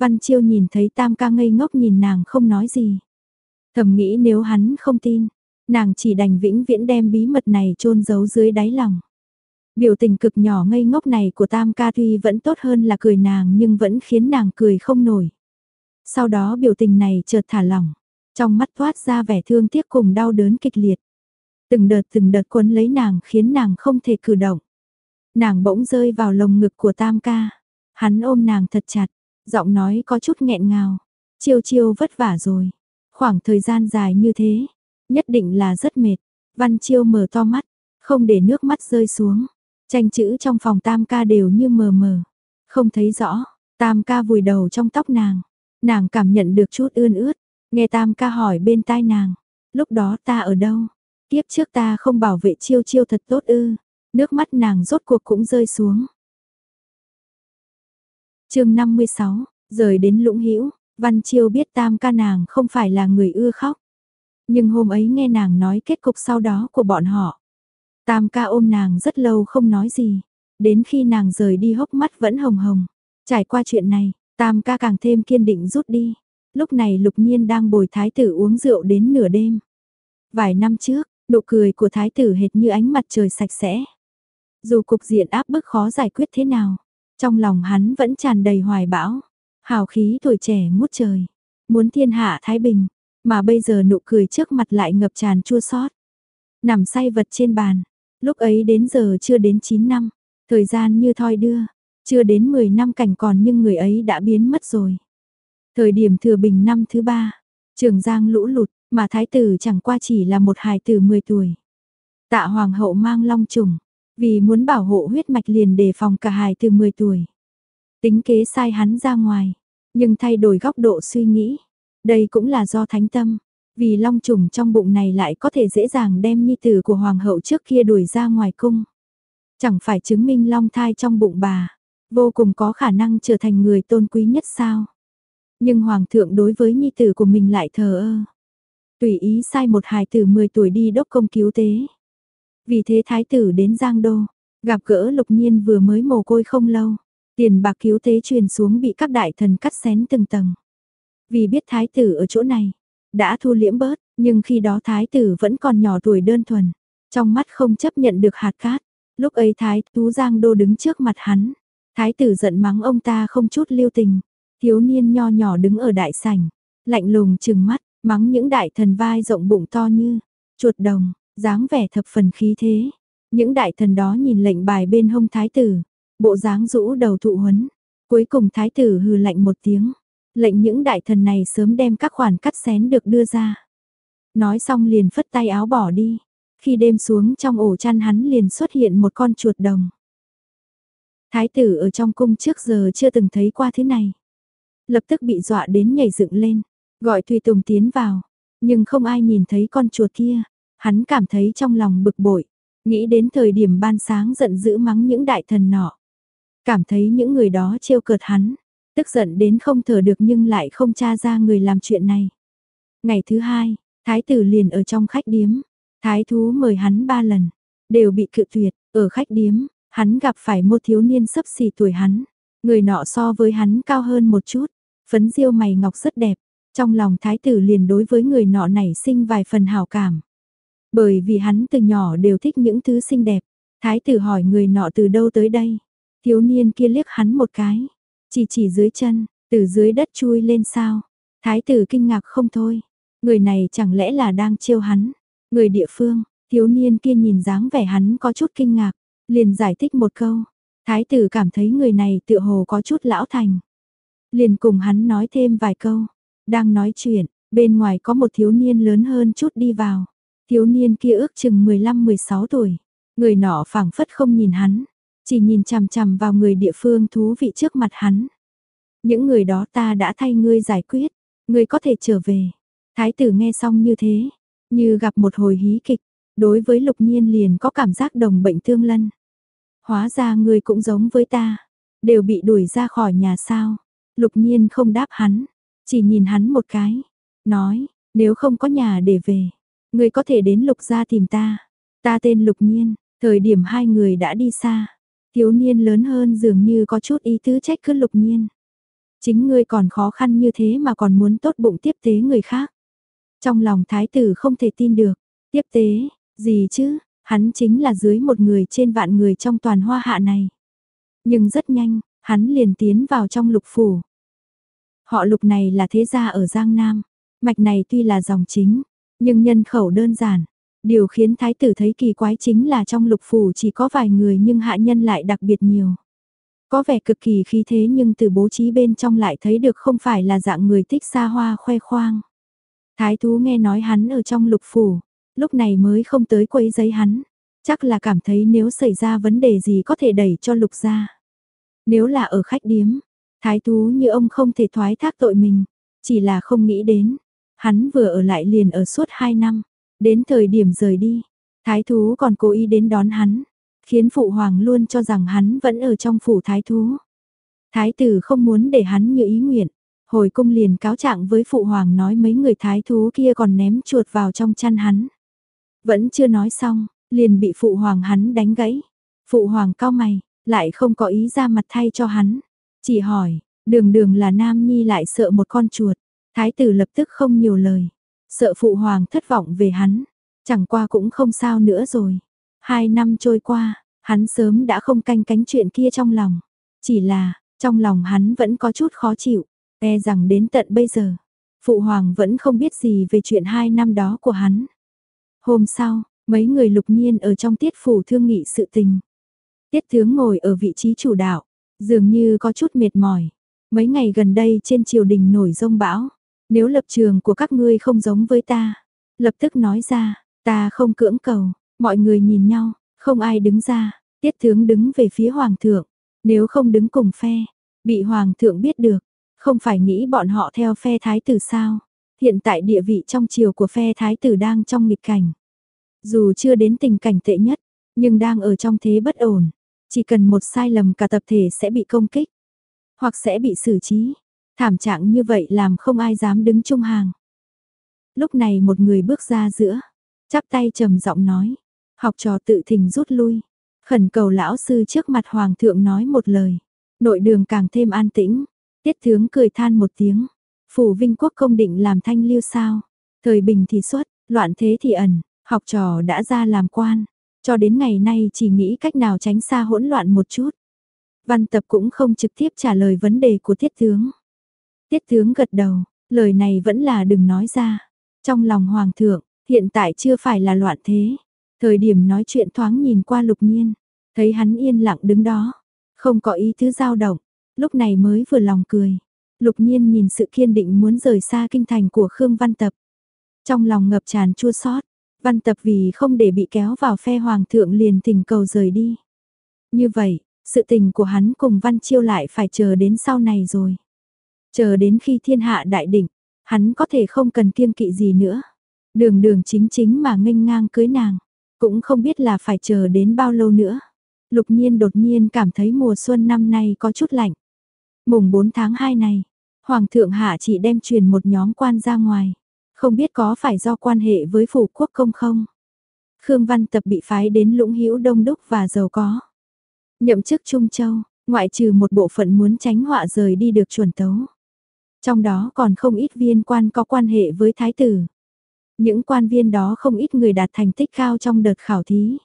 Văn Chiêu nhìn thấy Tam ca ngây ngốc nhìn nàng không nói gì. Thầm nghĩ nếu hắn không tin, nàng chỉ đành vĩnh viễn đem bí mật này chôn giấu dưới đáy lòng. Biểu tình cực nhỏ ngây ngốc này của Tam ca tuy vẫn tốt hơn là cười nàng nhưng vẫn khiến nàng cười không nổi. Sau đó biểu tình này chợt thả lỏng, trong mắt thoát ra vẻ thương tiếc cùng đau đớn kịch liệt. Từng đợt từng đợt quấn lấy nàng khiến nàng không thể cử động. Nàng bỗng rơi vào lồng ngực của Tam ca. Hắn ôm nàng thật chặt, giọng nói có chút nghẹn ngào. Chiêu chiêu vất vả rồi. Khoảng thời gian dài như thế, nhất định là rất mệt. Văn chiêu mở to mắt, không để nước mắt rơi xuống. Tranh chữ trong phòng tam ca đều như mờ mờ. Không thấy rõ, tam ca vùi đầu trong tóc nàng. Nàng cảm nhận được chút ươn ướt. Nghe tam ca hỏi bên tai nàng. Lúc đó ta ở đâu? Tiếp trước ta không bảo vệ chiêu chiêu thật tốt ư. Nước mắt nàng rốt cuộc cũng rơi xuống chương 56, rời đến lũng hữu Văn Chiêu biết tam ca nàng không phải là người ưa khóc. Nhưng hôm ấy nghe nàng nói kết cục sau đó của bọn họ. Tam ca ôm nàng rất lâu không nói gì. Đến khi nàng rời đi hốc mắt vẫn hồng hồng. Trải qua chuyện này, tam ca càng thêm kiên định rút đi. Lúc này lục nhiên đang bồi thái tử uống rượu đến nửa đêm. Vài năm trước, nụ cười của thái tử hệt như ánh mặt trời sạch sẽ. Dù cục diện áp bức khó giải quyết thế nào, trong lòng hắn vẫn tràn đầy hoài bão. Hào khí tuổi trẻ ngút trời, muốn thiên hạ thái bình, mà bây giờ nụ cười trước mặt lại ngập tràn chua xót. Nằm say vật trên bàn, lúc ấy đến giờ chưa đến 9 năm, thời gian như thoi đưa, chưa đến 10 năm cảnh còn nhưng người ấy đã biến mất rồi. Thời điểm thừa bình năm thứ ba, trường giang lũ lụt, mà thái tử chẳng qua chỉ là một hài tử 10 tuổi. Tạ hoàng hậu mang long trùng, vì muốn bảo hộ huyết mạch liền đề phòng cả hài từ 10 tuổi. Tính kế sai hắn ra ngoài, nhưng thay đổi góc độ suy nghĩ. Đây cũng là do thánh tâm, vì long trùng trong bụng này lại có thể dễ dàng đem nhi tử của hoàng hậu trước kia đuổi ra ngoài cung. Chẳng phải chứng minh long thai trong bụng bà, vô cùng có khả năng trở thành người tôn quý nhất sao. Nhưng hoàng thượng đối với nhi tử của mình lại thờ ơ. Tùy ý sai một hài tử 10 tuổi đi đốc công cứu tế. Vì thế thái tử đến Giang Đô, gặp gỡ lục nhiên vừa mới mồ côi không lâu. Tiền bạc cứu tế truyền xuống bị các đại thần cắt xén từng tầng. Vì biết thái tử ở chỗ này, đã thu liễm bớt, nhưng khi đó thái tử vẫn còn nhỏ tuổi đơn thuần, trong mắt không chấp nhận được hạt cát. Lúc ấy thái tú giang đô đứng trước mặt hắn, thái tử giận mắng ông ta không chút lưu tình, thiếu niên nho nhỏ đứng ở đại sảnh, lạnh lùng chừng mắt, mắng những đại thần vai rộng bụng to như chuột đồng, dáng vẻ thập phần khí thế. Những đại thần đó nhìn lệnh bài bên hông thái tử, bộ dáng rũ đầu thụ huấn. Cuối cùng thái tử hừ lạnh một tiếng, lệnh những đại thần này sớm đem các khoản cắt xén được đưa ra. Nói xong liền phất tay áo bỏ đi. Khi đêm xuống trong ổ chăn hắn liền xuất hiện một con chuột đồng. Thái tử ở trong cung trước giờ chưa từng thấy qua thế này. Lập tức bị dọa đến nhảy dựng lên, gọi Tùy Tùng tiến vào. Nhưng không ai nhìn thấy con chuột kia, Hắn cảm thấy trong lòng bực bội, nghĩ đến thời điểm ban sáng giận dữ mắng những đại thần nọ. Cảm thấy những người đó trêu cợt hắn, tức giận đến không thở được nhưng lại không tra ra người làm chuyện này. Ngày thứ hai, thái tử liền ở trong khách điếm, thái thú mời hắn ba lần, đều bị cự tuyệt, ở khách điếm, hắn gặp phải một thiếu niên sấp xỉ tuổi hắn, người nọ so với hắn cao hơn một chút, phấn diêu mày ngọc rất đẹp, trong lòng thái tử liền đối với người nọ nảy sinh vài phần hào cảm. Bởi vì hắn từ nhỏ đều thích những thứ xinh đẹp. Thái tử hỏi người nọ từ đâu tới đây. Thiếu niên kia liếc hắn một cái. Chỉ chỉ dưới chân, từ dưới đất chui lên sao. Thái tử kinh ngạc không thôi. Người này chẳng lẽ là đang trêu hắn. Người địa phương, thiếu niên kia nhìn dáng vẻ hắn có chút kinh ngạc. Liền giải thích một câu. Thái tử cảm thấy người này tựa hồ có chút lão thành. Liền cùng hắn nói thêm vài câu. Đang nói chuyện, bên ngoài có một thiếu niên lớn hơn chút đi vào. Thiếu niên kia ước chừng 15-16 tuổi, người nọ phảng phất không nhìn hắn, chỉ nhìn chằm chằm vào người địa phương thú vị trước mặt hắn. Những người đó ta đã thay ngươi giải quyết, ngươi có thể trở về. Thái tử nghe xong như thế, như gặp một hồi hí kịch, đối với lục nhiên liền có cảm giác đồng bệnh thương lân. Hóa ra ngươi cũng giống với ta, đều bị đuổi ra khỏi nhà sao. Lục nhiên không đáp hắn, chỉ nhìn hắn một cái, nói, nếu không có nhà để về, Người có thể đến lục gia tìm ta. Ta tên lục nhiên, thời điểm hai người đã đi xa. Thiếu niên lớn hơn dường như có chút ý tứ trách cứ lục nhiên. Chính ngươi còn khó khăn như thế mà còn muốn tốt bụng tiếp tế người khác. Trong lòng thái tử không thể tin được, tiếp tế, gì chứ, hắn chính là dưới một người trên vạn người trong toàn hoa hạ này. Nhưng rất nhanh, hắn liền tiến vào trong lục phủ. Họ lục này là thế gia ở Giang Nam, mạch này tuy là dòng chính, nhưng nhân khẩu đơn giản. Điều khiến thái tử thấy kỳ quái chính là trong lục phủ chỉ có vài người nhưng hạ nhân lại đặc biệt nhiều. Có vẻ cực kỳ khí thế nhưng từ bố trí bên trong lại thấy được không phải là dạng người thích xa hoa khoe khoang. Thái thú nghe nói hắn ở trong lục phủ, lúc này mới không tới quấy giấy hắn. Chắc là cảm thấy nếu xảy ra vấn đề gì có thể đẩy cho lục ra. Nếu là ở khách điếm, thái thú như ông không thể thoái thác tội mình, chỉ là không nghĩ đến. Hắn vừa ở lại liền ở suốt 2 năm, đến thời điểm rời đi, thái thú còn cố ý đến đón hắn, khiến phụ hoàng luôn cho rằng hắn vẫn ở trong phủ thái thú. Thái tử không muốn để hắn như ý nguyện, hồi cung liền cáo trạng với phụ hoàng nói mấy người thái thú kia còn ném chuột vào trong chăn hắn. Vẫn chưa nói xong, liền bị phụ hoàng hắn đánh gãy. Phụ hoàng cao mày, lại không có ý ra mặt thay cho hắn. Chỉ hỏi, đường đường là nam nhi lại sợ một con chuột. Thái tử lập tức không nhiều lời. Sợ phụ hoàng thất vọng về hắn. Chẳng qua cũng không sao nữa rồi. Hai năm trôi qua, hắn sớm đã không canh cánh chuyện kia trong lòng. Chỉ là, trong lòng hắn vẫn có chút khó chịu. E rằng đến tận bây giờ, phụ hoàng vẫn không biết gì về chuyện hai năm đó của hắn. Hôm sau, mấy người lục nhiên ở trong tiết phủ thương nghị sự tình. Tiết tướng ngồi ở vị trí chủ đạo, dường như có chút mệt mỏi. Mấy ngày gần đây trên triều đình nổi rông bão, nếu lập trường của các ngươi không giống với ta, lập tức nói ra, ta không cưỡng cầu, mọi người nhìn nhau, không ai đứng ra, tiết tướng đứng về phía hoàng thượng, nếu không đứng cùng phe, bị hoàng thượng biết được, không phải nghĩ bọn họ theo phe thái tử sao? Hiện tại địa vị trong triều của phe thái tử đang trong nghịch cảnh. Dù chưa đến tình cảnh tệ nhất, nhưng đang ở trong thế bất ổn. Chỉ cần một sai lầm cả tập thể sẽ bị công kích, hoặc sẽ bị xử trí. Thảm trạng như vậy làm không ai dám đứng chung hàng. Lúc này một người bước ra giữa, chắp tay trầm giọng nói, học trò tự thình rút lui, khẩn cầu lão sư trước mặt hoàng thượng nói một lời. Nội đường càng thêm an tĩnh, Tiết tướng cười than một tiếng. Phủ Vinh Quốc công định làm thanh lưu sao. Thời bình thì xuất, loạn thế thì ẩn, học trò đã ra làm quan. Cho đến ngày nay chỉ nghĩ cách nào tránh xa hỗn loạn một chút. Văn tập cũng không trực tiếp trả lời vấn đề của tiết tướng. Tiết tướng gật đầu, lời này vẫn là đừng nói ra. Trong lòng hoàng thượng, hiện tại chưa phải là loạn thế. Thời điểm nói chuyện thoáng nhìn qua lục nhiên, thấy hắn yên lặng đứng đó, không có ý thứ dao động, lúc này mới vừa lòng cười. Lục nhiên nhìn sự kiên định muốn rời xa kinh thành của Khương Văn Tập. Trong lòng ngập tràn chua xót Văn Tập vì không để bị kéo vào phe hoàng thượng liền tình cầu rời đi. Như vậy, sự tình của hắn cùng Văn Chiêu lại phải chờ đến sau này rồi. Chờ đến khi thiên hạ đại đỉnh, hắn có thể không cần kiêng kỵ gì nữa. Đường đường chính chính mà nghênh ngang cưới nàng, cũng không biết là phải chờ đến bao lâu nữa. Lục nhiên đột nhiên cảm thấy mùa xuân năm nay có chút lạnh. Mùng 4 tháng 2 này, Hoàng thượng hạ chỉ đem truyền một nhóm quan ra ngoài. Không biết có phải do quan hệ với phủ quốc công không? Khương Văn Tập bị phái đến lũng hữu đông đúc và giàu có. Nhậm chức Trung Châu, ngoại trừ một bộ phận muốn tránh họa rời đi được chuẩn tấu. Trong đó còn không ít viên quan có quan hệ với thái tử. Những quan viên đó không ít người đạt thành tích cao trong đợt khảo thí.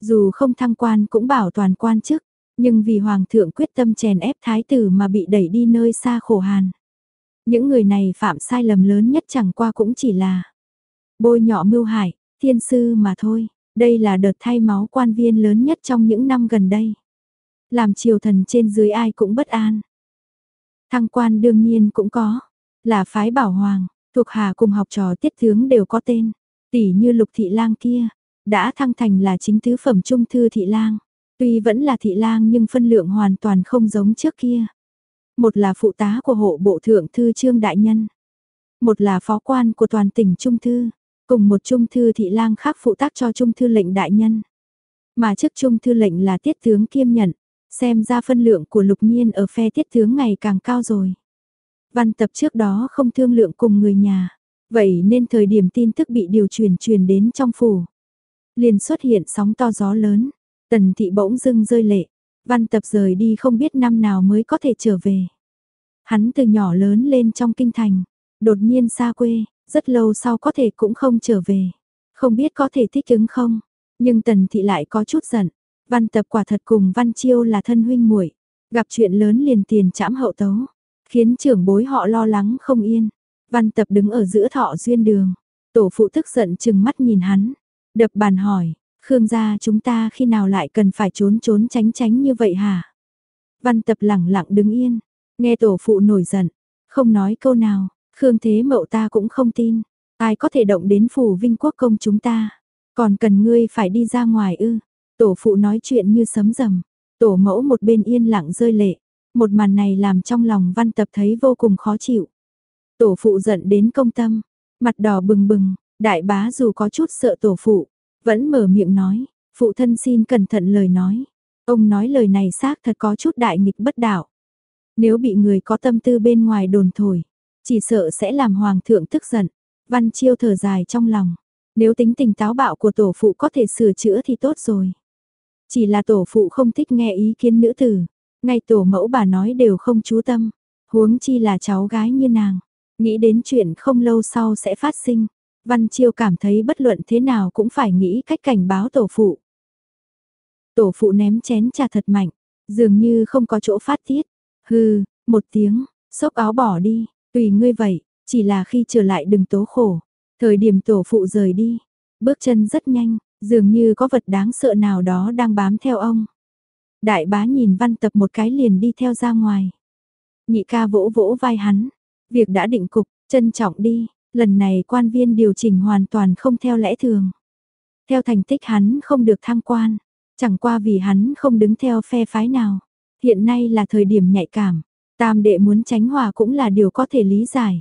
Dù không thăng quan cũng bảo toàn quan chức, nhưng vì Hoàng thượng quyết tâm chèn ép thái tử mà bị đẩy đi nơi xa khổ hàn. Những người này phạm sai lầm lớn nhất chẳng qua cũng chỉ là bôi nhọ mưu hải, thiên sư mà thôi. Đây là đợt thay máu quan viên lớn nhất trong những năm gần đây. Làm triều thần trên dưới ai cũng bất an. Thăng quan đương nhiên cũng có, là phái bảo hoàng, thuộc hạ cùng học trò tiết tướng đều có tên, tỷ như lục thị lang kia, đã thăng thành là chính tứ phẩm trung thư thị lang. Tuy vẫn là thị lang nhưng phân lượng hoàn toàn không giống trước kia. Một là phụ tá của hộ bộ thượng thư trương đại nhân. Một là phó quan của toàn tỉnh trung thư. Cùng một trung thư thị lang khác phụ tác cho trung thư lệnh đại nhân. Mà chức trung thư lệnh là tiết tướng kiêm nhận. Xem ra phân lượng của lục nhiên ở phe tiết tướng ngày càng cao rồi. Văn tập trước đó không thương lượng cùng người nhà. Vậy nên thời điểm tin tức bị điều truyền truyền đến trong phủ. Liền xuất hiện sóng to gió lớn. Tần thị bỗng dưng rơi lệ, văn tập rời đi không biết năm nào mới có thể trở về. Hắn từ nhỏ lớn lên trong kinh thành, đột nhiên xa quê, rất lâu sau có thể cũng không trở về. Không biết có thể thích ứng không, nhưng tần thị lại có chút giận. Văn tập quả thật cùng văn chiêu là thân huynh muội. Gặp chuyện lớn liền tiền chạm hậu tấu, khiến trưởng bối họ lo lắng không yên. Văn tập đứng ở giữa thọ duyên đường, tổ phụ tức giận chừng mắt nhìn hắn, đập bàn hỏi, Khương gia chúng ta khi nào lại cần phải trốn trốn tránh tránh như vậy hả? Văn tập lẳng lặng đứng yên, nghe tổ phụ nổi giận, không nói câu nào, Khương thế mậu ta cũng không tin, ai có thể động đến phủ vinh quốc công chúng ta, còn cần ngươi phải đi ra ngoài ư, tổ phụ nói chuyện như sấm rầm, tổ mẫu một bên yên lặng rơi lệ, một màn này làm trong lòng văn tập thấy vô cùng khó chịu. Tổ phụ giận đến công tâm, mặt đỏ bừng bừng, đại bá dù có chút sợ tổ phụ, vẫn mở miệng nói, phụ thân xin cẩn thận lời nói. Ông nói lời này xác thật có chút đại nghịch bất đạo. Nếu bị người có tâm tư bên ngoài đồn thổi, chỉ sợ sẽ làm hoàng thượng tức giận. Văn chiêu thở dài trong lòng. Nếu tính tình táo bạo của tổ phụ có thể sửa chữa thì tốt rồi. Chỉ là tổ phụ không thích nghe ý kiến nữ tử. Ngay tổ mẫu bà nói đều không chú tâm. Huống chi là cháu gái như nàng. Nghĩ đến chuyện không lâu sau sẽ phát sinh. Văn Chiêu cảm thấy bất luận thế nào cũng phải nghĩ cách cảnh báo tổ phụ. Tổ phụ ném chén trà thật mạnh, dường như không có chỗ phát tiết. Hừ, một tiếng, xốc áo bỏ đi, tùy ngươi vậy, chỉ là khi trở lại đừng tố khổ. Thời điểm tổ phụ rời đi, bước chân rất nhanh, dường như có vật đáng sợ nào đó đang bám theo ông. Đại bá nhìn văn tập một cái liền đi theo ra ngoài. Nhị ca vỗ vỗ vai hắn, việc đã định cục, trân trọng đi, lần này quan viên điều chỉnh hoàn toàn không theo lẽ thường. Theo thành tích hắn không được thăng quan, chẳng qua vì hắn không đứng theo phe phái nào. Hiện nay là thời điểm nhạy cảm, tam đệ muốn tránh hòa cũng là điều có thể lý giải.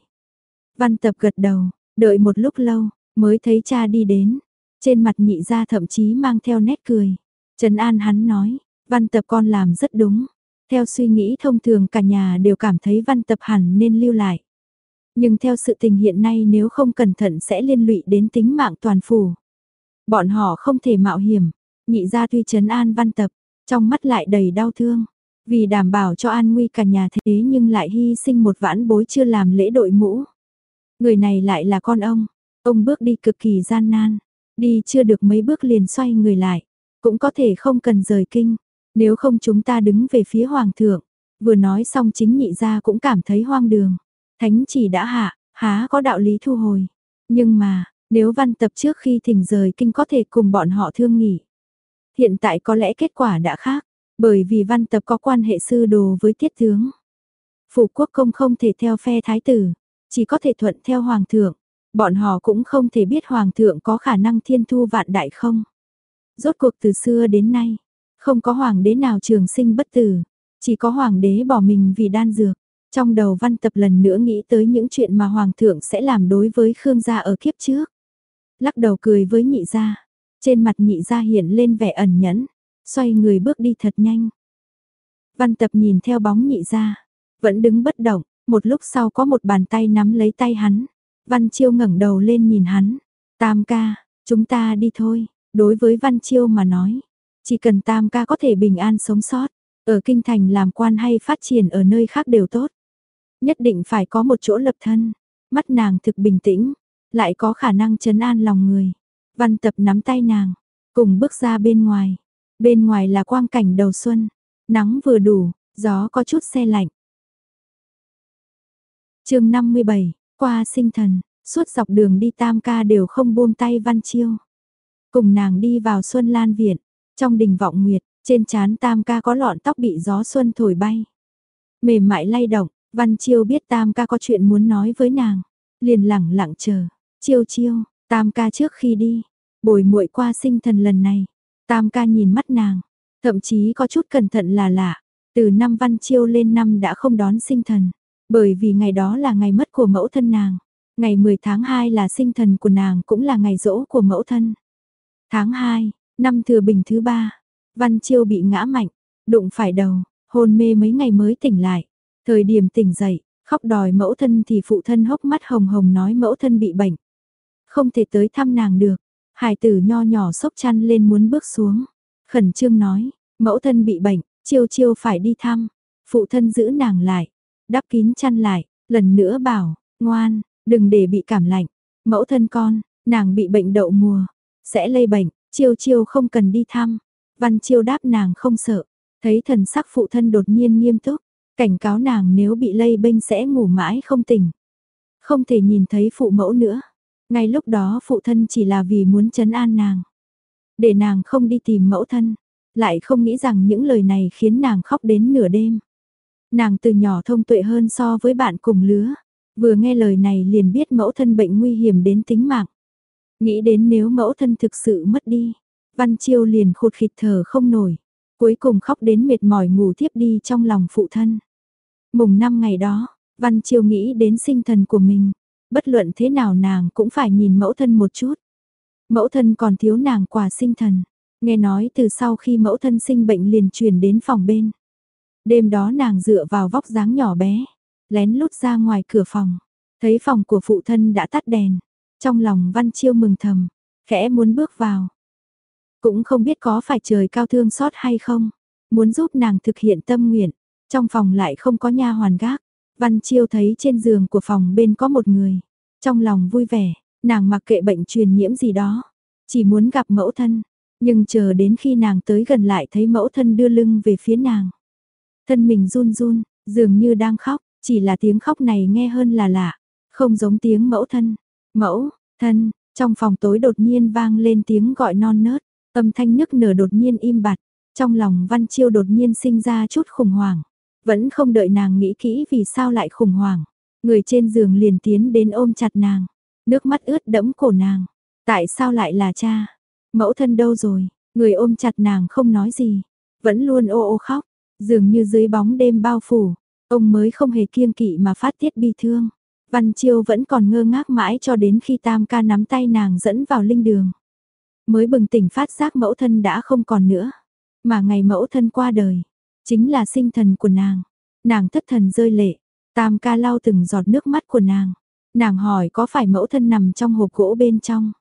Văn tập gật đầu, đợi một lúc lâu, mới thấy cha đi đến. Trên mặt nhị ra thậm chí mang theo nét cười. Trần An hắn nói, văn tập con làm rất đúng. Theo suy nghĩ thông thường cả nhà đều cảm thấy văn tập hẳn nên lưu lại. Nhưng theo sự tình hiện nay nếu không cẩn thận sẽ liên lụy đến tính mạng toàn phủ. Bọn họ không thể mạo hiểm, nhị ra tuy trấn an văn tập, trong mắt lại đầy đau thương. Vì đảm bảo cho an nguy cả nhà thế nhưng lại hy sinh một vãn bối chưa làm lễ đội mũ. Người này lại là con ông, ông bước đi cực kỳ gian nan, đi chưa được mấy bước liền xoay người lại, cũng có thể không cần rời kinh, nếu không chúng ta đứng về phía hoàng thượng. Vừa nói xong chính nhị gia cũng cảm thấy hoang đường. Thánh chỉ đã hạ, há có đạo lý thu hồi. Nhưng mà, nếu văn tập trước khi thỉnh rời kinh có thể cùng bọn họ thương nghỉ. Hiện tại có lẽ kết quả đã khác, bởi vì văn tập có quan hệ sư đồ với tiết tướng. Phủ quốc công không thể theo phe thái tử, chỉ có thể thuận theo hoàng thượng. Bọn họ cũng không thể biết hoàng thượng có khả năng thiên thu vạn đại không. Rốt cuộc từ xưa đến nay, không có hoàng đế nào trường sinh bất tử, chỉ có hoàng đế bỏ mình vì đan dược. Trong đầu văn tập lần nữa nghĩ tới những chuyện mà Hoàng thượng sẽ làm đối với Khương gia ở kiếp trước. Lắc đầu cười với nhị gia. Trên mặt nhị gia hiện lên vẻ ẩn nhẫn. Xoay người bước đi thật nhanh. Văn tập nhìn theo bóng nhị gia. Vẫn đứng bất động. Một lúc sau có một bàn tay nắm lấy tay hắn. Văn Chiêu ngẩng đầu lên nhìn hắn. Tam ca, chúng ta đi thôi. Đối với Văn Chiêu mà nói. Chỉ cần Tam ca có thể bình an sống sót. Ở kinh thành làm quan hay phát triển ở nơi khác đều tốt. Nhất định phải có một chỗ lập thân. Mắt nàng thực bình tĩnh, lại có khả năng chấn an lòng người. Văn tập nắm tay nàng, cùng bước ra bên ngoài. Bên ngoài là quang cảnh đầu xuân, nắng vừa đủ, gió có chút xe lạnh. chương 57, qua sinh thần, suốt dọc đường đi tam ca đều không buông tay văn chiêu. Cùng nàng đi vào xuân lan viện, trong đình vọng nguyệt, trên trán tam ca có lọn tóc bị gió xuân thổi bay. Mềm mại lay động, Văn Chiêu biết Tam ca có chuyện muốn nói với nàng, liền lẳng lặng chờ. Chiêu chiêu, Tam ca trước khi đi, bồi muội qua sinh thần lần này. Tam ca nhìn mắt nàng, thậm chí có chút cẩn thận là lạ. Từ năm Văn Chiêu lên năm đã không đón sinh thần, bởi vì ngày đó là ngày mất của mẫu thân nàng. Ngày 10 tháng 2 là sinh thần của nàng cũng là ngày rỗ của mẫu thân. Tháng 2, năm thừa bình thứ ba, Văn Chiêu bị ngã mạnh, đụng phải đầu, hôn mê mấy ngày mới tỉnh lại. Thời điểm tỉnh dậy, khóc đòi mẫu thân thì phụ thân hốc mắt hồng hồng nói mẫu thân bị bệnh. Không thể tới thăm nàng được. Hải tử nho nhỏ sốc chăn lên muốn bước xuống. Khẩn trương nói, mẫu thân bị bệnh, chiêu chiêu phải đi thăm. Phụ thân giữ nàng lại đắp kín chăn lại, lần nữa bảo, ngoan, đừng để bị cảm lạnh. Mẫu thân con, nàng bị bệnh đậu mùa, sẽ lây bệnh, chiêu chiêu không cần đi thăm. Văn chiêu đáp nàng không sợ, thấy thần sắc phụ thân đột nhiên nghiêm túc, cảnh cáo nàng nếu bị lây bệnh sẽ ngủ mãi không tỉnh. Không thể nhìn thấy phụ mẫu nữa. Ngay lúc đó phụ thân chỉ là vì muốn chấn an nàng. Để nàng không đi tìm mẫu thân. Lại không nghĩ rằng những lời này khiến nàng khóc đến nửa đêm. Nàng từ nhỏ thông tuệ hơn so với bạn cùng lứa. Vừa nghe lời này liền biết mẫu thân bệnh nguy hiểm đến tính mạng. Nghĩ đến nếu mẫu thân thực sự mất đi. Văn Chiêu liền khụt khịt thở không nổi. Cuối cùng khóc đến mệt mỏi ngủ thiếp đi trong lòng phụ thân. Mùng năm ngày đó, Văn Chiêu nghĩ đến sinh thần của mình. Bất luận thế nào nàng cũng phải nhìn mẫu thân một chút. Mẫu thân còn thiếu nàng quà sinh thần. Nghe nói từ sau khi mẫu thân sinh bệnh liền truyền đến phòng bên. Đêm đó nàng dựa vào vóc dáng nhỏ bé, lén lút ra ngoài cửa phòng, thấy phòng của phụ thân đã tắt đèn. Trong lòng Văn Chiêu mừng thầm, khẽ muốn bước vào. Cũng không biết có phải trời cao thương xót hay không, muốn giúp nàng thực hiện tâm nguyện. Trong phòng lại không có nha hoàn gác, Văn Chiêu thấy trên giường của phòng bên có một người. Trong lòng vui vẻ, nàng mặc kệ bệnh truyền nhiễm gì đó, chỉ muốn gặp mẫu thân. Nhưng chờ đến khi nàng tới gần lại thấy mẫu thân đưa lưng về phía nàng. Thân mình run run, dường như đang khóc, chỉ là tiếng khóc này nghe hơn là lạ, không giống tiếng mẫu thân. Mẫu, thân, trong phòng tối đột nhiên vang lên tiếng gọi non nớt, âm thanh nức nở đột nhiên im bặt, trong lòng Văn Chiêu đột nhiên sinh ra chút khủng hoảng. Vẫn không đợi nàng nghĩ kỹ vì sao lại khủng hoảng. Người trên giường liền tiến đến ôm chặt nàng. Nước mắt ướt đẫm cổ nàng. Tại sao lại là cha? Mẫu thân đâu rồi? Người ôm chặt nàng không nói gì. Vẫn luôn ô ô khóc. Dường như dưới bóng đêm bao phủ. Ông mới không hề kiêng kỵ mà phát tiết bi thương. Văn Chiêu vẫn còn ngơ ngác mãi cho đến khi Tam ca nắm tay nàng dẫn vào linh đường. Mới bừng tỉnh phát giác mẫu thân đã không còn nữa. Mà ngày mẫu thân qua đời, chính là sinh thần của nàng. Nàng thất thần rơi lệ, tam ca lau từng giọt nước mắt của nàng. Nàng hỏi có phải mẫu thân nằm trong hộp gỗ bên trong.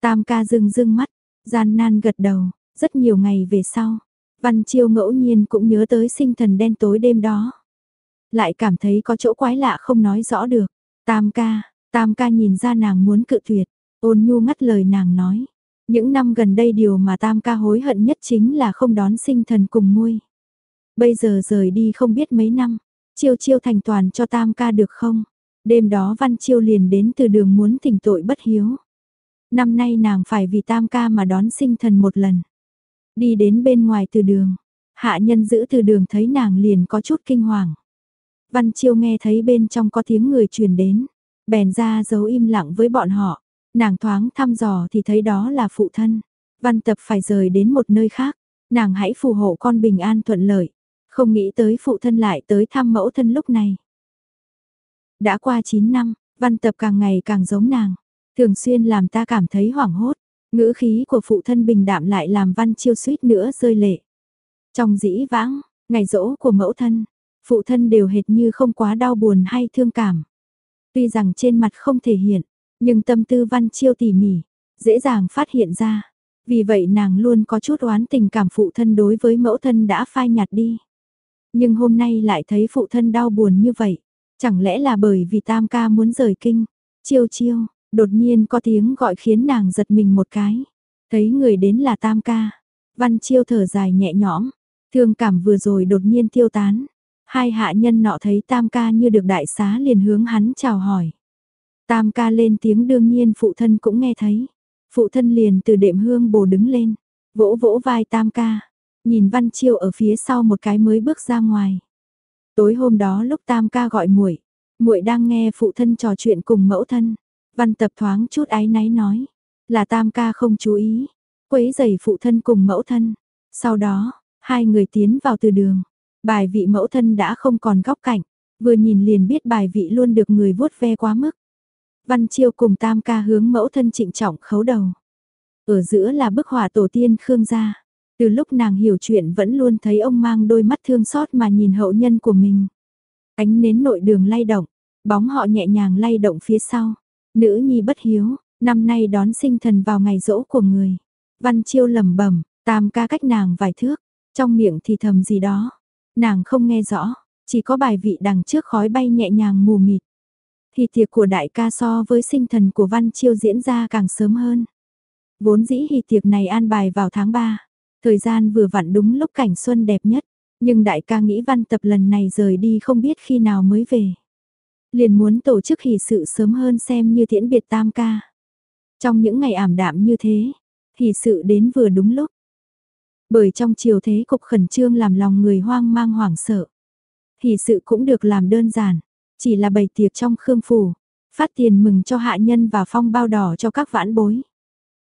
Tam ca dưng dưng mắt, gian nan gật đầu, rất nhiều ngày về sau. Văn Chiêu ngẫu nhiên cũng nhớ tới sinh thần đen tối đêm đó. Lại cảm thấy có chỗ quái lạ không nói rõ được. Tam ca, tam ca nhìn ra nàng muốn cự tuyệt, ôn nhu ngắt lời nàng nói. Những năm gần đây điều mà tam ca hối hận nhất chính là không đón sinh thần cùng muôi. Bây giờ rời đi không biết mấy năm, chiêu chiêu thành toàn cho tam ca được không? Đêm đó văn chiêu liền đến từ đường muốn thỉnh tội bất hiếu. Năm nay nàng phải vì tam ca mà đón sinh thần một lần. Đi đến bên ngoài từ đường, hạ nhân giữ từ đường thấy nàng liền có chút kinh hoàng. Văn chiêu nghe thấy bên trong có tiếng người truyền đến, bèn ra giấu im lặng với bọn họ. Nàng thoáng thăm dò thì thấy đó là phụ thân. Văn tập phải rời đến một nơi khác. Nàng hãy phù hộ con bình an thuận lợi. Không nghĩ tới phụ thân lại tới thăm mẫu thân lúc này. Đã qua 9 năm, văn tập càng ngày càng giống nàng. Thường xuyên làm ta cảm thấy hoảng hốt. Ngữ khí của phụ thân bình đạm lại làm văn chiêu suýt nữa rơi lệ. Trong dĩ vãng, ngày rỗ của mẫu thân, phụ thân đều hệt như không quá đau buồn hay thương cảm. Tuy rằng trên mặt không thể hiện, nhưng tâm tư văn chiêu tỉ mỉ, dễ dàng phát hiện ra. Vì vậy nàng luôn có chút oán tình cảm phụ thân đối với mẫu thân đã phai nhạt đi. Nhưng hôm nay lại thấy phụ thân đau buồn như vậy. Chẳng lẽ là bởi vì tam ca muốn rời kinh. Chiêu chiêu, đột nhiên có tiếng gọi khiến nàng giật mình một cái. Thấy người đến là tam ca. Văn chiêu thở dài nhẹ nhõm. Thương cảm vừa rồi đột nhiên tiêu tán. Hai hạ nhân nọ thấy tam ca như được đại xá liền hướng hắn chào hỏi. Tam ca lên tiếng đương nhiên phụ thân cũng nghe thấy. Phụ thân liền từ đệm hương bồ đứng lên, vỗ vỗ vai tam ca, nhìn Văn Chiêu ở phía sau một cái mới bước ra ngoài. Tối hôm đó lúc tam ca gọi muội, muội đang nghe phụ thân trò chuyện cùng mẫu thân. Văn tập thoáng chút ái náy nói, là tam ca không chú ý, quấy giày phụ thân cùng mẫu thân. Sau đó, hai người tiến vào từ đường, bài vị mẫu thân đã không còn góc cạnh, vừa nhìn liền biết bài vị luôn được người vuốt ve quá mức. Văn Chiêu cùng tam ca hướng mẫu thân trịnh trọng khấu đầu. Ở giữa là bức họa tổ tiên Khương gia. Từ lúc nàng hiểu chuyện vẫn luôn thấy ông mang đôi mắt thương xót mà nhìn hậu nhân của mình. Ánh nến nội đường lay động, bóng họ nhẹ nhàng lay động phía sau. Nữ nhi bất hiếu, năm nay đón sinh thần vào ngày rỗ của người. Văn Chiêu lẩm bẩm, tam ca cách nàng vài thước, trong miệng thì thầm gì đó. Nàng không nghe rõ, Chỉ có bài vị đằng trước khói bay nhẹ nhàng mù mịt. Thì tiệc của đại ca so với sinh thần của Văn Chiêu diễn ra càng sớm hơn. Vốn dĩ hỷ tiệc này an bài vào tháng 3. Thời gian vừa vặn đúng lúc cảnh xuân đẹp nhất. Nhưng đại ca nghĩ văn tập lần này rời đi không biết khi nào mới về. Liền muốn tổ chức hỷ sự sớm hơn xem như tiễn biệt tam ca. Trong những ngày ảm đạm như thế, hỷ sự đến vừa đúng lúc. Bởi trong chiều thế cục khẩn trương làm lòng người hoang mang hoảng sợ. Hỷ sự cũng được làm đơn giản, chỉ là bày tiệc trong khương phủ, phát tiền mừng cho hạ nhân và phong bao đỏ cho các vãn bối.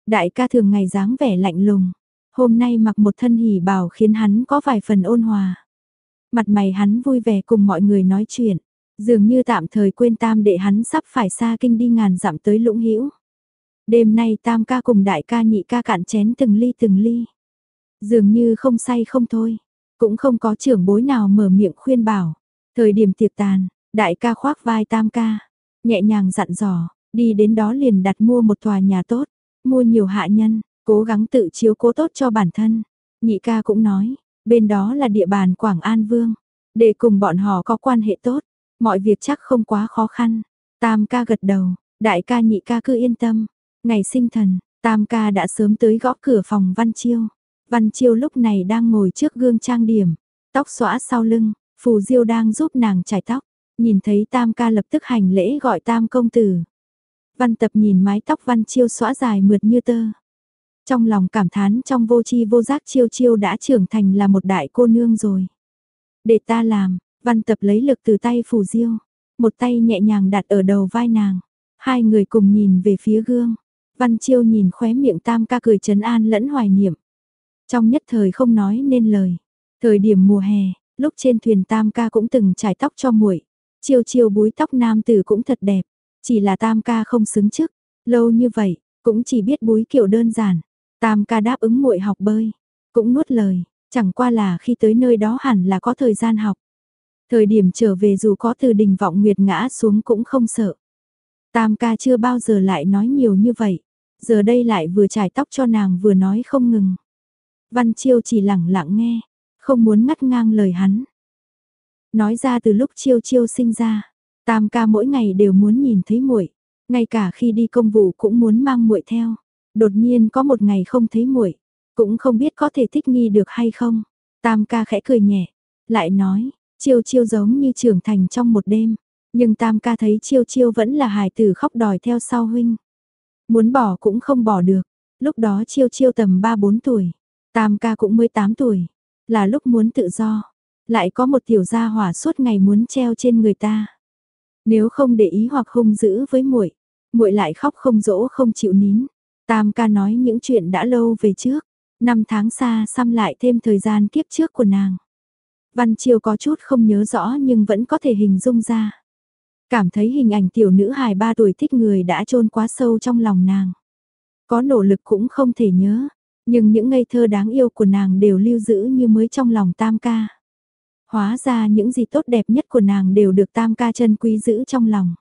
Đại ca thường ngày dáng vẻ lạnh lùng, hôm nay mặc một thân hỉ bào khiến hắn có vài phần ôn hòa. Mặt mày hắn vui vẻ cùng mọi người nói chuyện, dường như tạm thời quên tam đệ hắn sắp phải xa kinh đi ngàn dặm tới lũng hữu Đêm nay tam ca cùng đại ca nhị ca cạn chén từng ly từng ly. Dường như không say không thôi, cũng không có trưởng bối nào mở miệng khuyên bảo. Thời điểm tiệc tàn, đại ca khoác vai tam ca, nhẹ nhàng dặn dò, đi đến đó liền đặt mua một tòa nhà tốt, mua nhiều hạ nhân, cố gắng tự chiếu cố tốt cho bản thân. Nhị ca cũng nói, bên đó là địa bàn Quảng An Vương, để cùng bọn họ có quan hệ tốt, mọi việc chắc không quá khó khăn. Tam ca gật đầu, đại ca nhị ca cứ yên tâm. Ngày sinh thần, Tam ca đã sớm tới gõ cửa phòng Văn Chiêu. Văn Chiêu lúc này đang ngồi trước gương trang điểm, tóc xõa sau lưng, Phù Diêu đang giúp nàng chải tóc. Nhìn thấy Tam ca lập tức hành lễ gọi Tam công tử. Văn tập nhìn mái tóc Văn Chiêu xõa dài mượt như tơ. Trong lòng cảm thán trong vô chi vô giác Chiêu Chiêu đã trưởng thành là một đại cô nương rồi. Để ta làm, Văn tập lấy lực từ tay Phù Diêu, một tay nhẹ nhàng đặt ở đầu vai nàng. Hai người cùng nhìn về phía gương. Văn Chiêu nhìn khóe miệng Tam ca cười trấn an lẫn hoài niệm. Trong nhất thời không nói nên lời. Thời điểm mùa hè, lúc trên thuyền Tam ca cũng từng trải tóc cho muội. Chiêu chiêu búi tóc nam tử cũng thật đẹp, chỉ là Tam ca không xứng chức, lâu như vậy, cũng chỉ biết búi kiểu đơn giản. Tam ca đáp ứng muội học bơi, cũng nuốt lời, chẳng qua là khi tới nơi đó hẳn là có thời gian học. Thời điểm trở về dù có từ đình vọng nguyệt ngã xuống cũng không sợ. Tam ca chưa bao giờ lại nói nhiều như vậy giờ đây lại vừa trải tóc cho nàng vừa nói không ngừng. Văn Chiêu chỉ lặng lặng nghe, không muốn ngắt ngang lời hắn. Nói ra từ lúc Chiêu Chiêu sinh ra, Tam ca mỗi ngày đều muốn nhìn thấy muội, ngay cả khi đi công vụ cũng muốn mang muội theo. Đột nhiên có một ngày không thấy muội, cũng không biết có thể thích nghi được hay không. Tam ca khẽ cười nhẹ, lại nói, Chiêu Chiêu giống như trưởng thành trong một đêm, nhưng Tam ca thấy Chiêu Chiêu vẫn là hài tử khóc đòi theo sau huynh. Muốn bỏ cũng không bỏ được. Lúc đó chiêu chiêu tầm 3-4 tuổi. Tam ca cũng mới 8 tuổi. Là lúc muốn tự do. Lại có một tiểu gia hỏa suốt ngày muốn treo trên người ta. Nếu không để ý hoặc hung dữ với muội, muội lại khóc không dỗ không chịu nín. Tam ca nói những chuyện đã lâu về trước. Năm tháng xa xăm lại thêm thời gian kiếp trước của nàng. Văn Chiêu có chút không nhớ rõ nhưng vẫn có thể hình dung ra. Cảm thấy hình ảnh tiểu nữ hài ba tuổi thích người đã trôn quá sâu trong lòng nàng. Có nỗ lực cũng không thể nhớ, nhưng những ngây thơ đáng yêu của nàng đều lưu giữ như mới trong lòng tam ca. Hóa ra những gì tốt đẹp nhất của nàng đều được tam ca chân quý giữ trong lòng.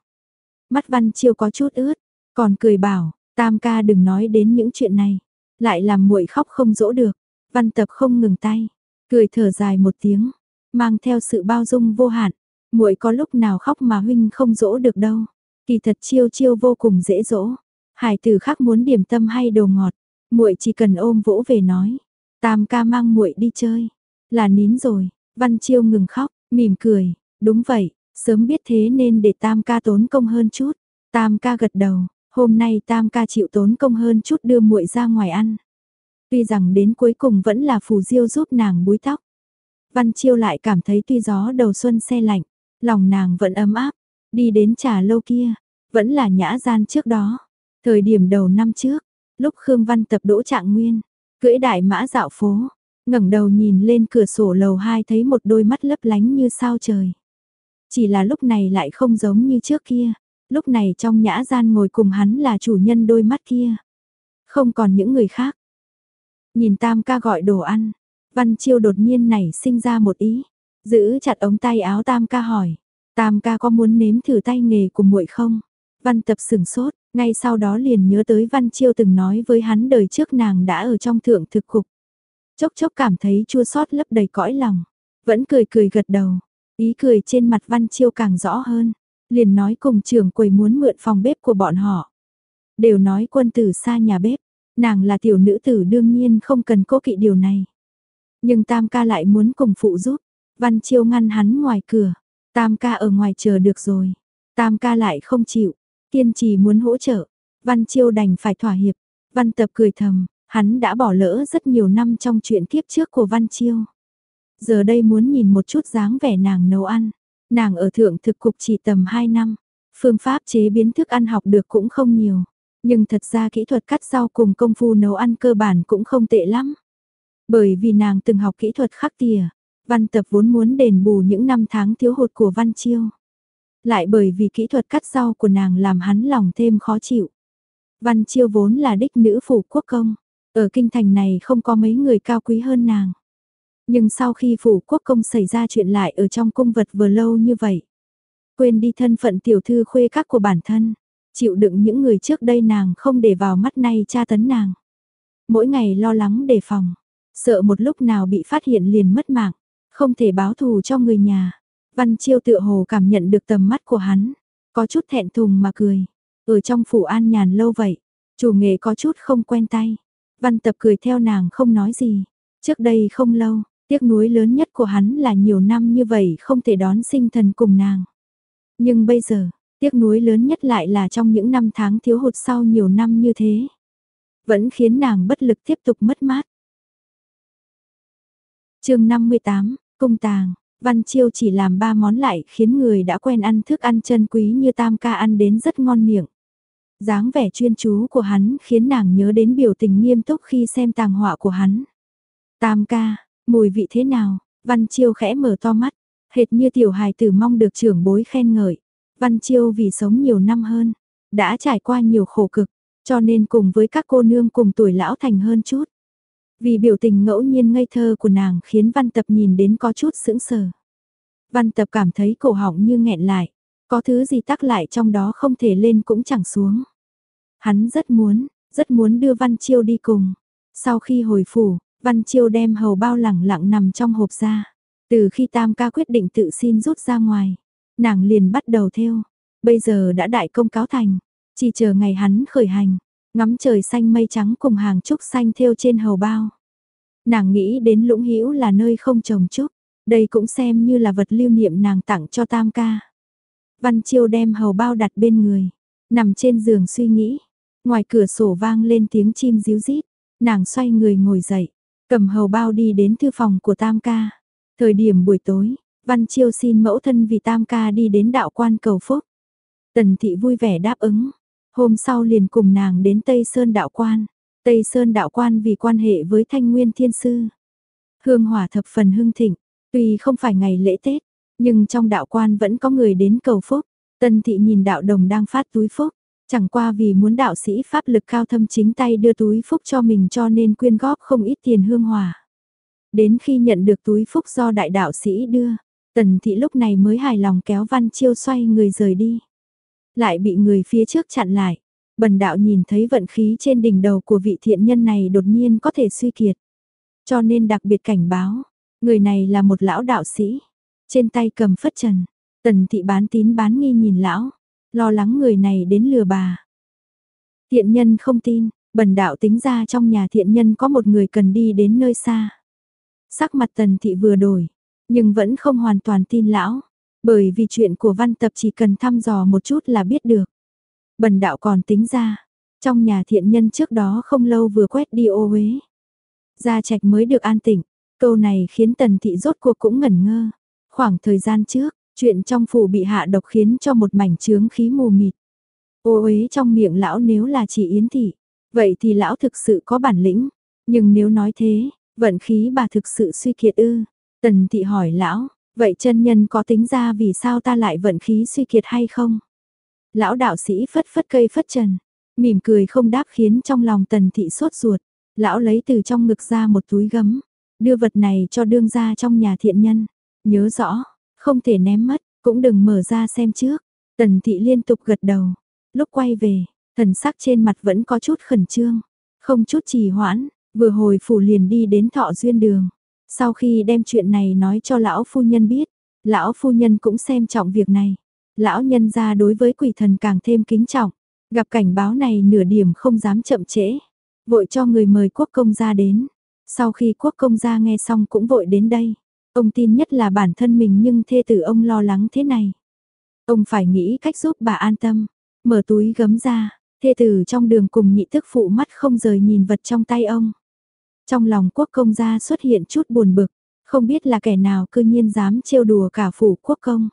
Mắt văn chiêu có chút ướt, còn cười bảo, tam ca đừng nói đến những chuyện này. Lại làm muội khóc không dỗ được, văn tập không ngừng tay, cười thở dài một tiếng, mang theo sự bao dung vô hạn, muội có lúc nào khóc mà huynh không dỗ được đâu. Kỳ thật chiêu chiêu vô cùng dễ dỗ. Hải tử khác muốn điểm tâm hay đồ ngọt, muội chỉ cần ôm vỗ về nói. Tam ca mang muội đi chơi, là nín rồi. Văn chiêu ngừng khóc, mỉm cười, đúng vậy, sớm biết thế nên để tam ca tốn công hơn chút. Tam ca gật đầu, hôm nay tam ca chịu tốn công hơn chút đưa muội ra ngoài ăn. Tuy rằng đến cuối cùng vẫn là phù diêu giúp nàng búi tóc. Văn chiêu lại cảm thấy tuy gió đầu xuân xe lạnh, Lòng nàng vẫn ấm áp, đi đến trà lâu kia, vẫn là nhã gian trước đó. Thời điểm đầu năm trước, lúc Khương Văn tập đỗ trạng nguyên, cưỡi đại mã dạo phố, ngẩng đầu nhìn lên cửa sổ lầu 2 thấy một đôi mắt lấp lánh như sao trời. Chỉ là lúc này lại không giống như trước kia, lúc này trong nhã gian ngồi cùng hắn là chủ nhân đôi mắt kia. Không còn những người khác. Nhìn Tam ca gọi đồ ăn, Văn Chiêu đột nhiên nảy sinh ra một ý, Giữ chặt ống tay áo Tam ca hỏi, Tam ca có muốn nếm thử tay nghề của muội không? Văn tập sừng sốt, ngay sau đó liền nhớ tới Văn Chiêu từng nói với hắn đời trước nàng đã ở trong thượng thực cục. Chốc chốc cảm thấy chua xót lấp đầy cõi lòng, vẫn cười cười gật đầu. Ý cười trên mặt Văn Chiêu càng rõ hơn, liền nói cùng trưởng quầy muốn mượn phòng bếp của bọn họ. Đều nói quân tử xa nhà bếp, nàng là tiểu nữ tử đương nhiên không cần cố kỵ điều này. Nhưng Tam ca lại muốn cùng phụ giúp, Văn Chiêu ngăn hắn ngoài cửa, Tam ca ở ngoài chờ được rồi. Tam ca lại không chịu, kiên trì muốn hỗ trợ, Văn Chiêu đành phải thỏa hiệp. Văn Tập cười thầm, hắn đã bỏ lỡ rất nhiều năm trong chuyện kiếp trước của Văn Chiêu. Giờ đây muốn nhìn một chút dáng vẻ nàng nấu ăn. Nàng ở thượng thực cục chỉ tầm 2 năm. Phương pháp chế biến thức ăn học được cũng không nhiều. Nhưng thật ra kỹ thuật cắt rau cùng công phu nấu ăn cơ bản cũng không tệ lắm. Bởi vì nàng từng học kỹ thuật khắc tỉa, văn tập vốn muốn đền bù những năm tháng thiếu hụt của văn chiêu. Lại bởi vì kỹ thuật cắt rau của nàng làm hắn lòng thêm khó chịu. Văn chiêu vốn là đích nữ phủ quốc công, ở kinh thành này không có mấy người cao quý hơn nàng. Nhưng sau khi phủ quốc công xảy ra chuyện lại ở trong cung vật vừa lâu như vậy, quên đi thân phận tiểu thư khuê các của bản thân, chịu đựng những người trước đây nàng không để vào mắt nay tra tấn nàng. Mỗi ngày lo lắng đề phòng, sợ một lúc nào bị phát hiện liền mất mạng, không thể báo thù cho người nhà. Văn Chiêu tựa hồ cảm nhận được tầm mắt của hắn, có chút thẹn thùng mà cười. Ở trong phủ an nhàn lâu vậy, chủ nghề có chút không quen tay. Văn tập cười theo nàng không nói gì. Trước đây không lâu, tiếc nuối lớn nhất của hắn là nhiều năm như vậy không thể đón sinh thần cùng nàng. Nhưng bây giờ, tiếc nuối lớn nhất lại là trong những năm tháng thiếu hụt sau nhiều năm như thế. Vẫn khiến nàng bất lực tiếp tục mất mát chương 58, Cung Tàng Văn Chiêu chỉ làm ba món lại khiến người đã quen ăn thức ăn chân quý như tam ca ăn đến rất ngon miệng dáng vẻ chuyên chú của hắn khiến nàng nhớ đến biểu tình nghiêm túc khi xem tàng họa của hắn. Tam ca, mùi vị thế nào? Văn Chiêu khẽ mở to mắt, hệt như tiểu hài tử mong được trưởng bối khen ngợi. Văn Chiêu vì sống nhiều năm hơn, đã trải qua nhiều khổ cực, cho nên cùng với các cô nương cùng tuổi lão thành hơn chút. Vì biểu tình ngẫu nhiên ngây thơ của nàng khiến văn tập nhìn đến có chút sững sờ. Văn tập cảm thấy cổ họng như nghẹn lại, có thứ gì tắc lại trong đó không thể lên cũng chẳng xuống. Hắn rất muốn, rất muốn đưa Văn Chiêu đi cùng. Sau khi hồi phủ, Văn Chiêu đem hầu bao lẳng lặng nằm trong hộp ra. Từ khi Tam ca quyết định tự xin rút ra ngoài, nàng liền bắt đầu theo. Bây giờ đã đại công cáo thành, chỉ chờ ngày hắn khởi hành, ngắm trời xanh mây trắng cùng hàng trúc xanh thêu trên hầu bao. Nàng nghĩ đến lũng hữu là nơi không trồng trúc, đây cũng xem như là vật lưu niệm nàng tặng cho Tam ca. Văn Chiêu đem hầu bao đặt bên người, nằm trên giường suy nghĩ. Ngoài cửa sổ vang lên tiếng chim díu rít, nàng xoay người ngồi dậy, cầm hầu bao đi đến thư phòng của Tam ca. Thời điểm buổi tối, Văn Chiêu xin mẫu thân vì Tam ca đi đến đạo quan cầu phúc. Tần thị vui vẻ đáp ứng, hôm sau liền cùng nàng đến Tây Sơn đạo quan. Tây Sơn đạo quan vì quan hệ với Thanh Nguyên Thiên Sư. Hương hỏa thập phần hưng thịnh, tuy không phải ngày lễ Tết, nhưng trong đạo quan vẫn có người đến cầu phúc. Tân thị nhìn đạo đồng đang phát túi phúc. Chẳng qua vì muốn đạo sĩ pháp lực cao thâm chính tay đưa túi phúc cho mình cho nên quyên góp không ít tiền hương hòa. Đến khi nhận được túi phúc do đại đạo sĩ đưa, tần thị lúc này mới hài lòng kéo văn chiêu xoay người rời đi. Lại bị người phía trước chặn lại. Bần đạo nhìn thấy vận khí trên đỉnh đầu của vị thiện nhân này đột nhiên có thể suy kiệt. Cho nên đặc biệt cảnh báo, người này là một lão đạo sĩ. Trên tay cầm phất trần, tần thị bán tín bán nghi nhìn lão, lo lắng người này đến lừa bà. Thiện nhân không tin, bần đạo tính ra trong nhà thiện nhân có một người cần đi đến nơi xa. Sắc mặt tần thị vừa đổi, nhưng vẫn không hoàn toàn tin lão, bởi vì chuyện của văn tập chỉ cần thăm dò một chút là biết được. Bần đạo còn tính ra, trong nhà thiện nhân trước đó không lâu vừa quét đi ô uế. Gia trạch mới được an tĩnh, câu này khiến tần thị rốt cuộc cũng ngẩn ngơ. Khoảng thời gian trước, chuyện trong phủ bị hạ độc khiến cho một mảnh trướng khí mù mịt. Ô uế trong miệng lão nếu là chỉ yến thị, vậy thì lão thực sự có bản lĩnh. Nhưng nếu nói thế, vận khí bà thực sự suy kiệt ư. Tần thị hỏi lão, vậy chân nhân có tính ra vì sao ta lại vận khí suy kiệt hay không? Lão đạo sĩ phất phất cây phất trần, mỉm cười không đáp khiến trong lòng tần thị sốt ruột. Lão lấy từ trong ngực ra một túi gấm, đưa vật này cho đương ra trong nhà thiện nhân. Nhớ rõ, không thể ném mất, cũng đừng mở ra xem trước. Tần thị liên tục gật đầu. Lúc quay về, thần sắc trên mặt vẫn có chút khẩn trương. Không chút trì hoãn, vừa hồi phủ liền đi đến thọ duyên đường. Sau khi đem chuyện này nói cho lão phu nhân biết, Lão phu nhân cũng xem trọng việc này. Lão nhân gia đối với quỷ thần càng thêm kính trọng. Gặp cảnh báo này nửa điểm không dám chậm trễ. Vội cho người mời quốc công gia đến. Sau khi quốc công gia nghe xong cũng vội đến đây. Ông tin nhất là bản thân mình nhưng thê tử ông lo lắng thế này. Ông phải nghĩ cách giúp bà an tâm. Mở túi gấm ra, thê tử trong đường cùng nhị thức phụ mắt không rời nhìn vật trong tay ông. Trong lòng quốc công gia xuất hiện chút buồn bực, không biết là kẻ nào cư nhiên dám trêu đùa cả phủ quốc công.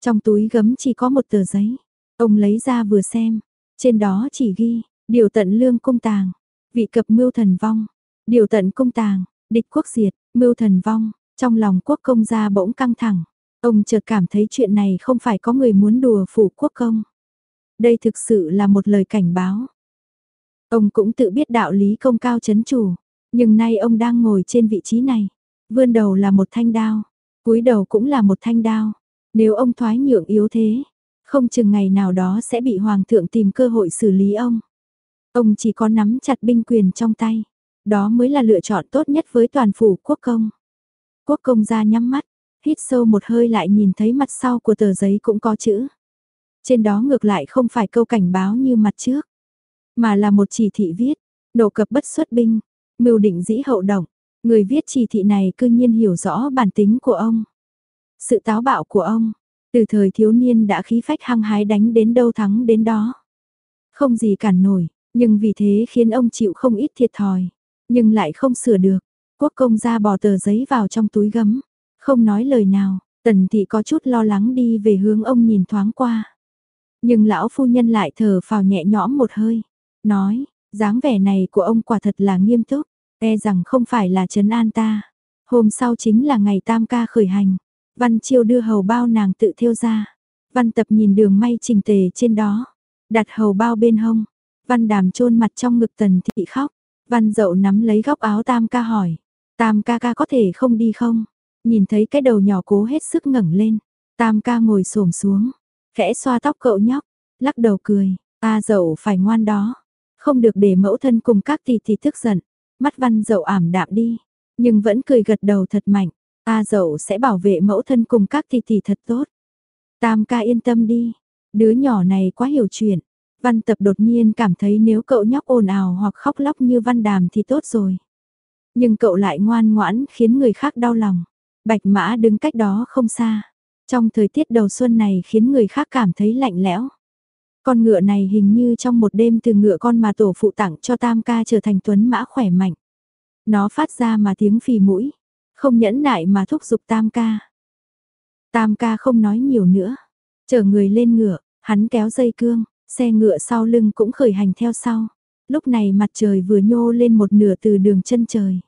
Trong túi gấm chỉ có một tờ giấy, ông lấy ra vừa xem, trên đó chỉ ghi, điều tận lương cung tàng, vị cập mưu thần vong, điều tận cung tàng, địch quốc diệt, mưu thần vong, trong lòng quốc công gia bỗng căng thẳng, ông chợt cảm thấy chuyện này không phải có người muốn đùa phủ quốc công. Đây thực sự là một lời cảnh báo. Ông cũng tự biết đạo lý công cao chấn chủ, nhưng nay ông đang ngồi trên vị trí này, vươn đầu là một thanh đao, cúi đầu cũng là một thanh đao. Nếu ông thoái nhượng yếu thế, không chừng ngày nào đó sẽ bị hoàng thượng tìm cơ hội xử lý ông. Ông chỉ có nắm chặt binh quyền trong tay, đó mới là lựa chọn tốt nhất với toàn phủ quốc công. Quốc công ra nhắm mắt, hít sâu một hơi lại nhìn thấy mặt sau của tờ giấy cũng có chữ. Trên đó ngược lại không phải câu cảnh báo như mặt trước, mà là một chỉ thị viết, nổ cập bất xuất binh, mưu định dĩ hậu động. Người viết chỉ thị này cư nhiên hiểu rõ bản tính của ông. Sự táo bạo của ông, từ thời thiếu niên đã khí phách hăng hái đánh đến đâu thắng đến đó. Không gì cản nổi, nhưng vì thế khiến ông chịu không ít thiệt thòi, nhưng lại không sửa được. Quốc công ra bỏ tờ giấy vào trong túi gấm, không nói lời nào, tần thị có chút lo lắng đi về hướng ông nhìn thoáng qua. Nhưng lão phu nhân lại thở phào nhẹ nhõm một hơi, nói, dáng vẻ này của ông quả thật là nghiêm túc, e rằng không phải là trấn an ta. Hôm sau chính là ngày tam ca khởi hành, Văn Chiêu đưa hầu bao nàng tự thêu ra. Văn tập nhìn đường may trình tề trên đó, đặt hầu bao bên hông. Văn đàm chôn mặt trong ngực tần thị khóc. Văn dậu nắm lấy góc áo tam ca hỏi. Tam ca ca có thể không đi không? Nhìn thấy cái đầu nhỏ cố hết sức ngẩng lên. Tam ca ngồi xổm xuống, khẽ xoa tóc cậu nhóc, lắc đầu cười, ta dậu phải ngoan đó, không được để mẫu thân cùng các tỷ tỷ tức giận. Mắt văn dậu ảm đạm đi, nhưng vẫn cười gật đầu thật mạnh, ta dậu sẽ bảo vệ mẫu thân cùng các tỷ tỷ thật tốt. Tam ca yên tâm đi, đứa nhỏ này quá hiểu chuyện. Văn tập đột nhiên cảm thấy nếu cậu nhóc ồn ào hoặc khóc lóc như văn đàm thì tốt rồi. Nhưng cậu lại ngoan ngoãn khiến người khác đau lòng. Bạch mã đứng cách đó không xa. Trong thời tiết đầu xuân này khiến người khác cảm thấy lạnh lẽo. Con ngựa này hình như trong một đêm từ ngựa con mà tổ phụ tặng cho tam ca trở thành tuấn mã khỏe mạnh. Nó phát ra mà tiếng phì mũi, không nhẫn nại mà thúc giục tam ca. Tam ca không nói nhiều nữa, chở người lên ngựa, hắn kéo dây cương, xe ngựa sau lưng cũng khởi hành theo sau. Lúc này mặt trời vừa nhô lên một nửa từ đường chân trời.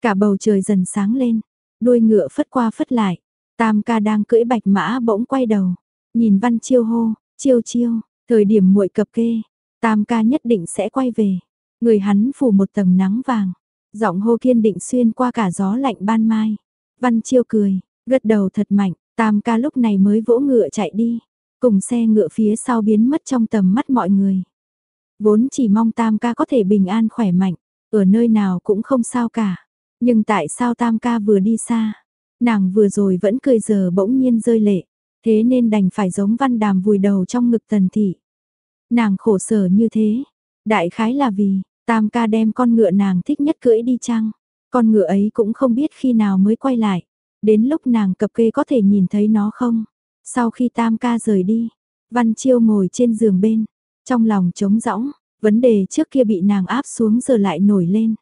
Cả bầu trời dần sáng lên, đuôi ngựa phất qua phất lại. Tam ca đang cưỡi bạch mã bỗng quay đầu, nhìn văn chiêu hô, chiêu chiêu, thời điểm muội cập kê, tam ca nhất định sẽ quay về. Người hắn phủ một tầng nắng vàng, giọng hô kiên định xuyên qua cả gió lạnh ban mai. Văn chiêu cười, gật đầu thật mạnh, tam ca lúc này mới vỗ ngựa chạy đi, cùng xe ngựa phía sau biến mất trong tầm mắt mọi người. Vốn chỉ mong tam ca có thể bình an khỏe mạnh, ở nơi nào cũng không sao cả. Nhưng tại sao tam ca vừa đi xa, nàng vừa rồi vẫn cười giờ bỗng nhiên rơi lệ, thế nên đành phải giống văn đàm vùi đầu trong ngực tần thị. Nàng khổ sở như thế, đại khái là vì, tam ca đem con ngựa nàng thích nhất cưỡi đi chăng, con ngựa ấy cũng không biết khi nào mới quay lại, đến lúc nàng cập kê có thể nhìn thấy nó không. Sau khi tam ca rời đi, văn chiêu ngồi trên giường bên, trong lòng trống rỗng, vấn đề trước kia bị nàng áp xuống giờ lại nổi lên.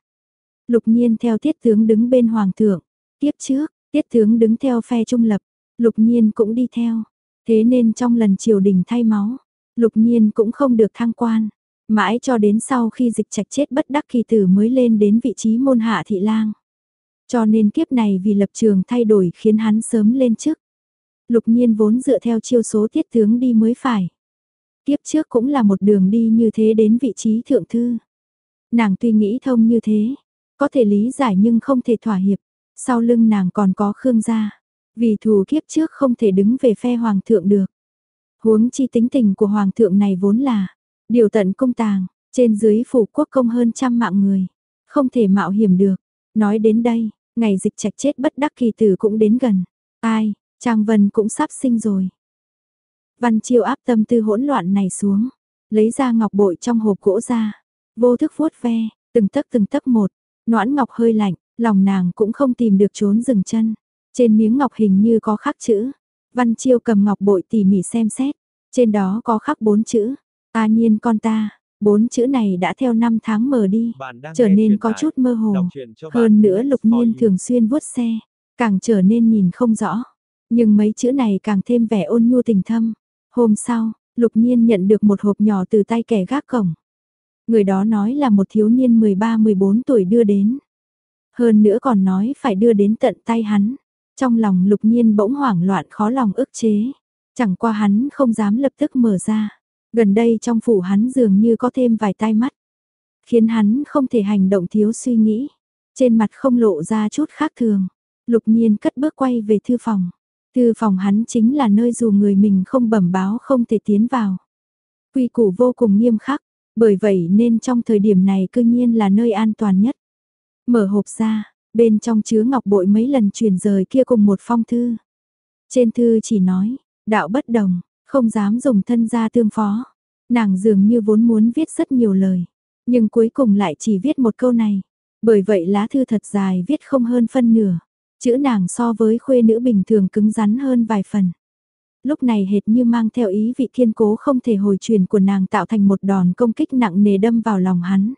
Lục nhiên theo tiết tướng đứng bên hoàng thượng, tiếp trước, tiết tướng đứng theo phe trung lập, lục nhiên cũng đi theo. Thế nên trong lần triều đình thay máu, lục nhiên cũng không được thăng quan. Mãi cho đến sau khi dịch trạch chết bất đắc kỳ tử mới lên đến vị trí môn hạ thị lang. Cho nên kiếp này vì lập trường thay đổi khiến hắn sớm lên chức. Lục nhiên vốn dựa theo chiêu số tiết tướng đi mới phải. Kiếp trước cũng là một đường đi như thế đến vị trí thượng thư. Nàng tuy nghĩ thông như thế, có thể lý giải nhưng không thể thỏa hiệp. Sau lưng nàng còn có Khương gia. Vì thù kiếp trước không thể đứng về phe hoàng thượng được. Huống chi tính tình của hoàng thượng này vốn là điều tận công tàng, trên dưới phủ quốc công hơn trăm mạng người. Không thể mạo hiểm được. Nói đến đây, ngày dịch trạch chết bất đắc kỳ tử cũng đến gần. Ai, Trang Vân cũng sắp sinh rồi. Văn Chiêu áp tâm tư hỗn loạn này xuống, lấy ra ngọc bội trong hộp gỗ ra, vô thức vuốt ve, từng tấc từng tấc một, noãn ngọc hơi lạnh, lòng nàng cũng không tìm được trốn dừng chân. Trên miếng ngọc hình như có khắc chữ, Văn Chiêu cầm ngọc bội tỉ mỉ xem xét, trên đó có khắc bốn chữ, ta nhiên con ta, bốn chữ này đã theo năm tháng mờ đi, trở nên có chút mơ hồ. Hơn nữa lục nhiên thường xuyên vuốt xe, càng trở nên nhìn không rõ. Nhưng mấy chữ này càng thêm vẻ ôn nhu tình thâm. Hôm sau, lục nhiên nhận được một hộp nhỏ từ tay kẻ gác cổng. Người đó nói là một thiếu niên 13-14 tuổi đưa đến. Hơn nữa còn nói phải đưa đến tận tay hắn. Trong lòng lục nhiên bỗng hoảng loạn khó lòng ức chế. Chẳng qua hắn không dám lập tức mở ra. Gần đây trong phủ hắn dường như có thêm vài tai mắt. Khiến hắn không thể hành động thiếu suy nghĩ. Trên mặt không lộ ra chút khác thường. Lục nhiên cất bước quay về thư phòng. Thư phòng hắn chính là nơi dù người mình không bẩm báo không thể tiến vào. Quy củ vô cùng nghiêm khắc, bởi vậy nên trong thời điểm này cư nhiên là nơi an toàn nhất. Mở hộp ra, bên trong chứa ngọc bội mấy lần chuyển rời kia cùng một phong thư. Trên thư chỉ nói, đạo bất đồng, không dám dùng thân ra tương phó. Nàng dường như vốn muốn viết rất nhiều lời, nhưng cuối cùng lại chỉ viết một câu này. Bởi vậy lá thư thật dài viết không hơn phân nửa. Chữ nàng so với khuê nữ bình thường cứng rắn hơn vài phần. Lúc này hệt như mang theo ý vị kiên cố không thể hồi truyền của nàng tạo thành một đòn công kích nặng nề đâm vào lòng hắn.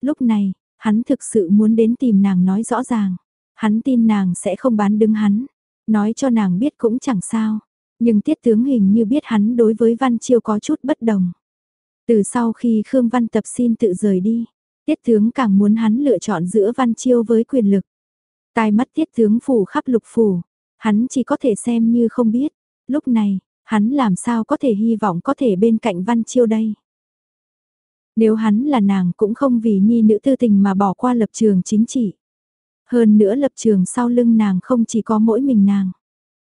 Lúc này, hắn thực sự muốn đến tìm nàng nói rõ ràng. Hắn tin nàng sẽ không bán đứng hắn. Nói cho nàng biết cũng chẳng sao. Nhưng tiết tướng hình như biết hắn đối với Văn Chiêu có chút bất đồng. Từ sau khi Khương Văn Tập xin tự rời đi, tiết tướng càng muốn hắn lựa chọn giữa Văn Chiêu với quyền lực. Tai mắt tiết tướng phủ khắp lục phủ, hắn chỉ có thể xem như không biết. Lúc này, hắn làm sao có thể hy vọng có thể bên cạnh Văn Chiêu đây. Nếu hắn là nàng cũng không vì nhi nữ tư tình mà bỏ qua lập trường chính trị. Hơn nữa lập trường sau lưng nàng không chỉ có mỗi mình nàng,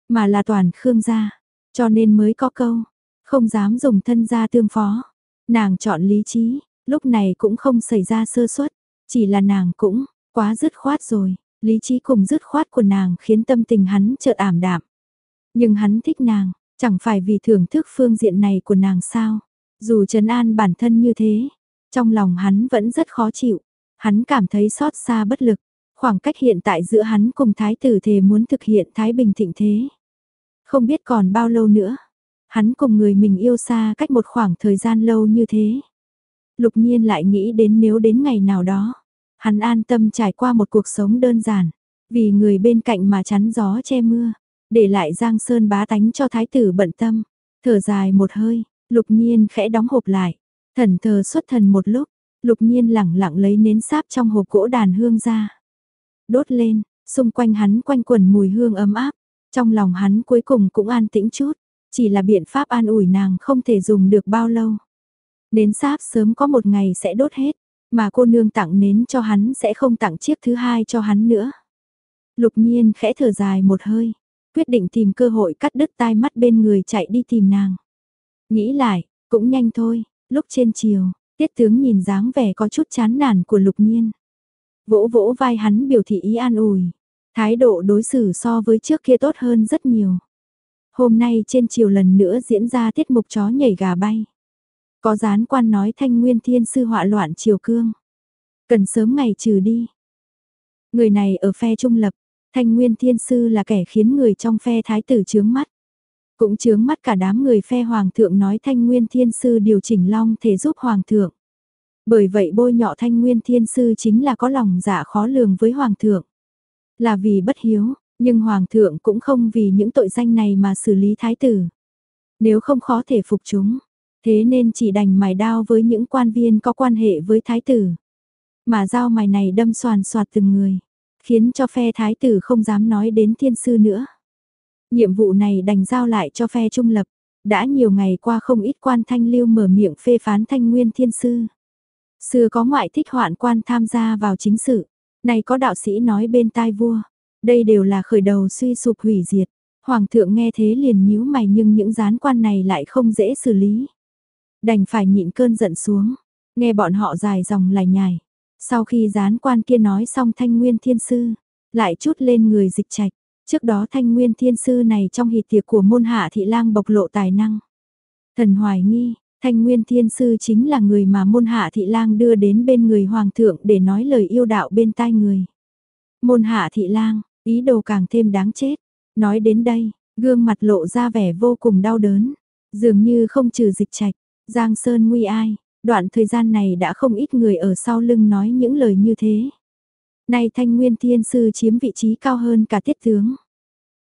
mà là toàn Khương gia, cho nên mới có câu, không dám dùng thân gia tương phó. Nàng chọn lý trí, lúc này cũng không xảy ra sơ suất, chỉ là nàng cũng quá dứt khoát rồi. Lý trí cùng dứt khoát của nàng khiến tâm tình hắn chợt ảm đạm. Nhưng hắn thích nàng, chẳng phải vì thưởng thức phương diện này của nàng sao. Dù trấn an bản thân như thế, trong lòng hắn vẫn rất khó chịu. Hắn cảm thấy xót xa bất lực. Khoảng cách hiện tại giữa hắn cùng thái tử thề muốn thực hiện thái bình thịnh thế. Không biết còn bao lâu nữa. Hắn cùng người mình yêu xa cách một khoảng thời gian lâu như thế. Lục nhiên lại nghĩ đến nếu đến ngày nào đó, Hắn an tâm trải qua một cuộc sống đơn giản, vì người bên cạnh mà chắn gió che mưa, để lại Giang Sơn bá tánh cho thái tử bận tâm. Thở dài một hơi, lục nhiên khẽ đóng hộp lại, thần thờ xuất thần một lúc, lục nhiên lẳng lặng lấy nến sáp trong hộp gỗ đàn hương ra. Đốt lên, xung quanh hắn quanh quần mùi hương ấm áp, trong lòng hắn cuối cùng cũng an tĩnh chút, chỉ là biện pháp an ủi nàng không thể dùng được bao lâu. Nến sáp sớm có một ngày sẽ đốt hết, mà cô nương tặng nến cho hắn sẽ không tặng chiếc thứ hai cho hắn nữa. Lục nhiên khẽ thở dài một hơi, quyết định tìm cơ hội cắt đứt tai mắt bên người chạy đi tìm nàng. Nghĩ lại, cũng nhanh thôi, lúc trên chiều, tiết tướng nhìn dáng vẻ có chút chán nản của lục nhiên. Vỗ vỗ vai hắn biểu thị ý an ủi, thái độ đối xử so với trước kia tốt hơn rất nhiều. Hôm nay trên chiều lần nữa diễn ra tiết mục chó nhảy gà bay. Có gián quan nói thanh nguyên thiên sư họa loạn triều cương. Cần sớm ngày trừ đi. Người này ở phe trung lập, thanh nguyên thiên sư là kẻ khiến người trong phe thái tử chướng mắt. Cũng chướng mắt cả đám người phe hoàng thượng nói thanh nguyên thiên sư điều chỉnh long thể giúp hoàng thượng. Bởi vậy bôi nhọ thanh nguyên thiên sư chính là có lòng dạ khó lường với hoàng thượng. Là vì bất hiếu, nhưng hoàng thượng cũng không vì những tội danh này mà xử lý thái tử. Nếu không khó thể phục chúng, Thế nên chỉ đành mài đao với những quan viên có quan hệ với thái tử. Mà dao mài này đâm soàn soạt từng người, khiến cho phe thái tử không dám nói đến thiên sư nữa. Nhiệm vụ này đành giao lại cho phe trung lập. Đã nhiều ngày qua không ít quan thanh lưu mở miệng phê phán thanh nguyên thiên sư. Xưa có ngoại thích hoạn quan tham gia vào chính sự. Này có đạo sĩ nói bên tai vua. Đây đều là khởi đầu suy sụp hủy diệt. Hoàng thượng nghe thế liền nhíu mày nhưng những gián quan này lại không dễ xử lý. Đành phải nhịn cơn giận xuống, nghe bọn họ dài dòng lải nhải. Sau khi gián quan kia nói xong thanh nguyên thiên sư, lại chút lên người dịch trạch, Trước đó thanh nguyên thiên sư này trong hỷ tiệc của môn hạ thị lang bộc lộ tài năng. Thần hoài nghi, thanh nguyên thiên sư chính là người mà môn hạ thị lang đưa đến bên người hoàng thượng để nói lời yêu đạo bên tai người. Môn hạ thị lang, ý đồ càng thêm đáng chết. Nói đến đây, gương mặt lộ ra vẻ vô cùng đau đớn. Dường như không trừ dịch trạch, Giang Sơn nguy ai, đoạn thời gian này đã không ít người ở sau lưng nói những lời như thế. Nay thanh nguyên thiên sư chiếm vị trí cao hơn cả tiết tướng.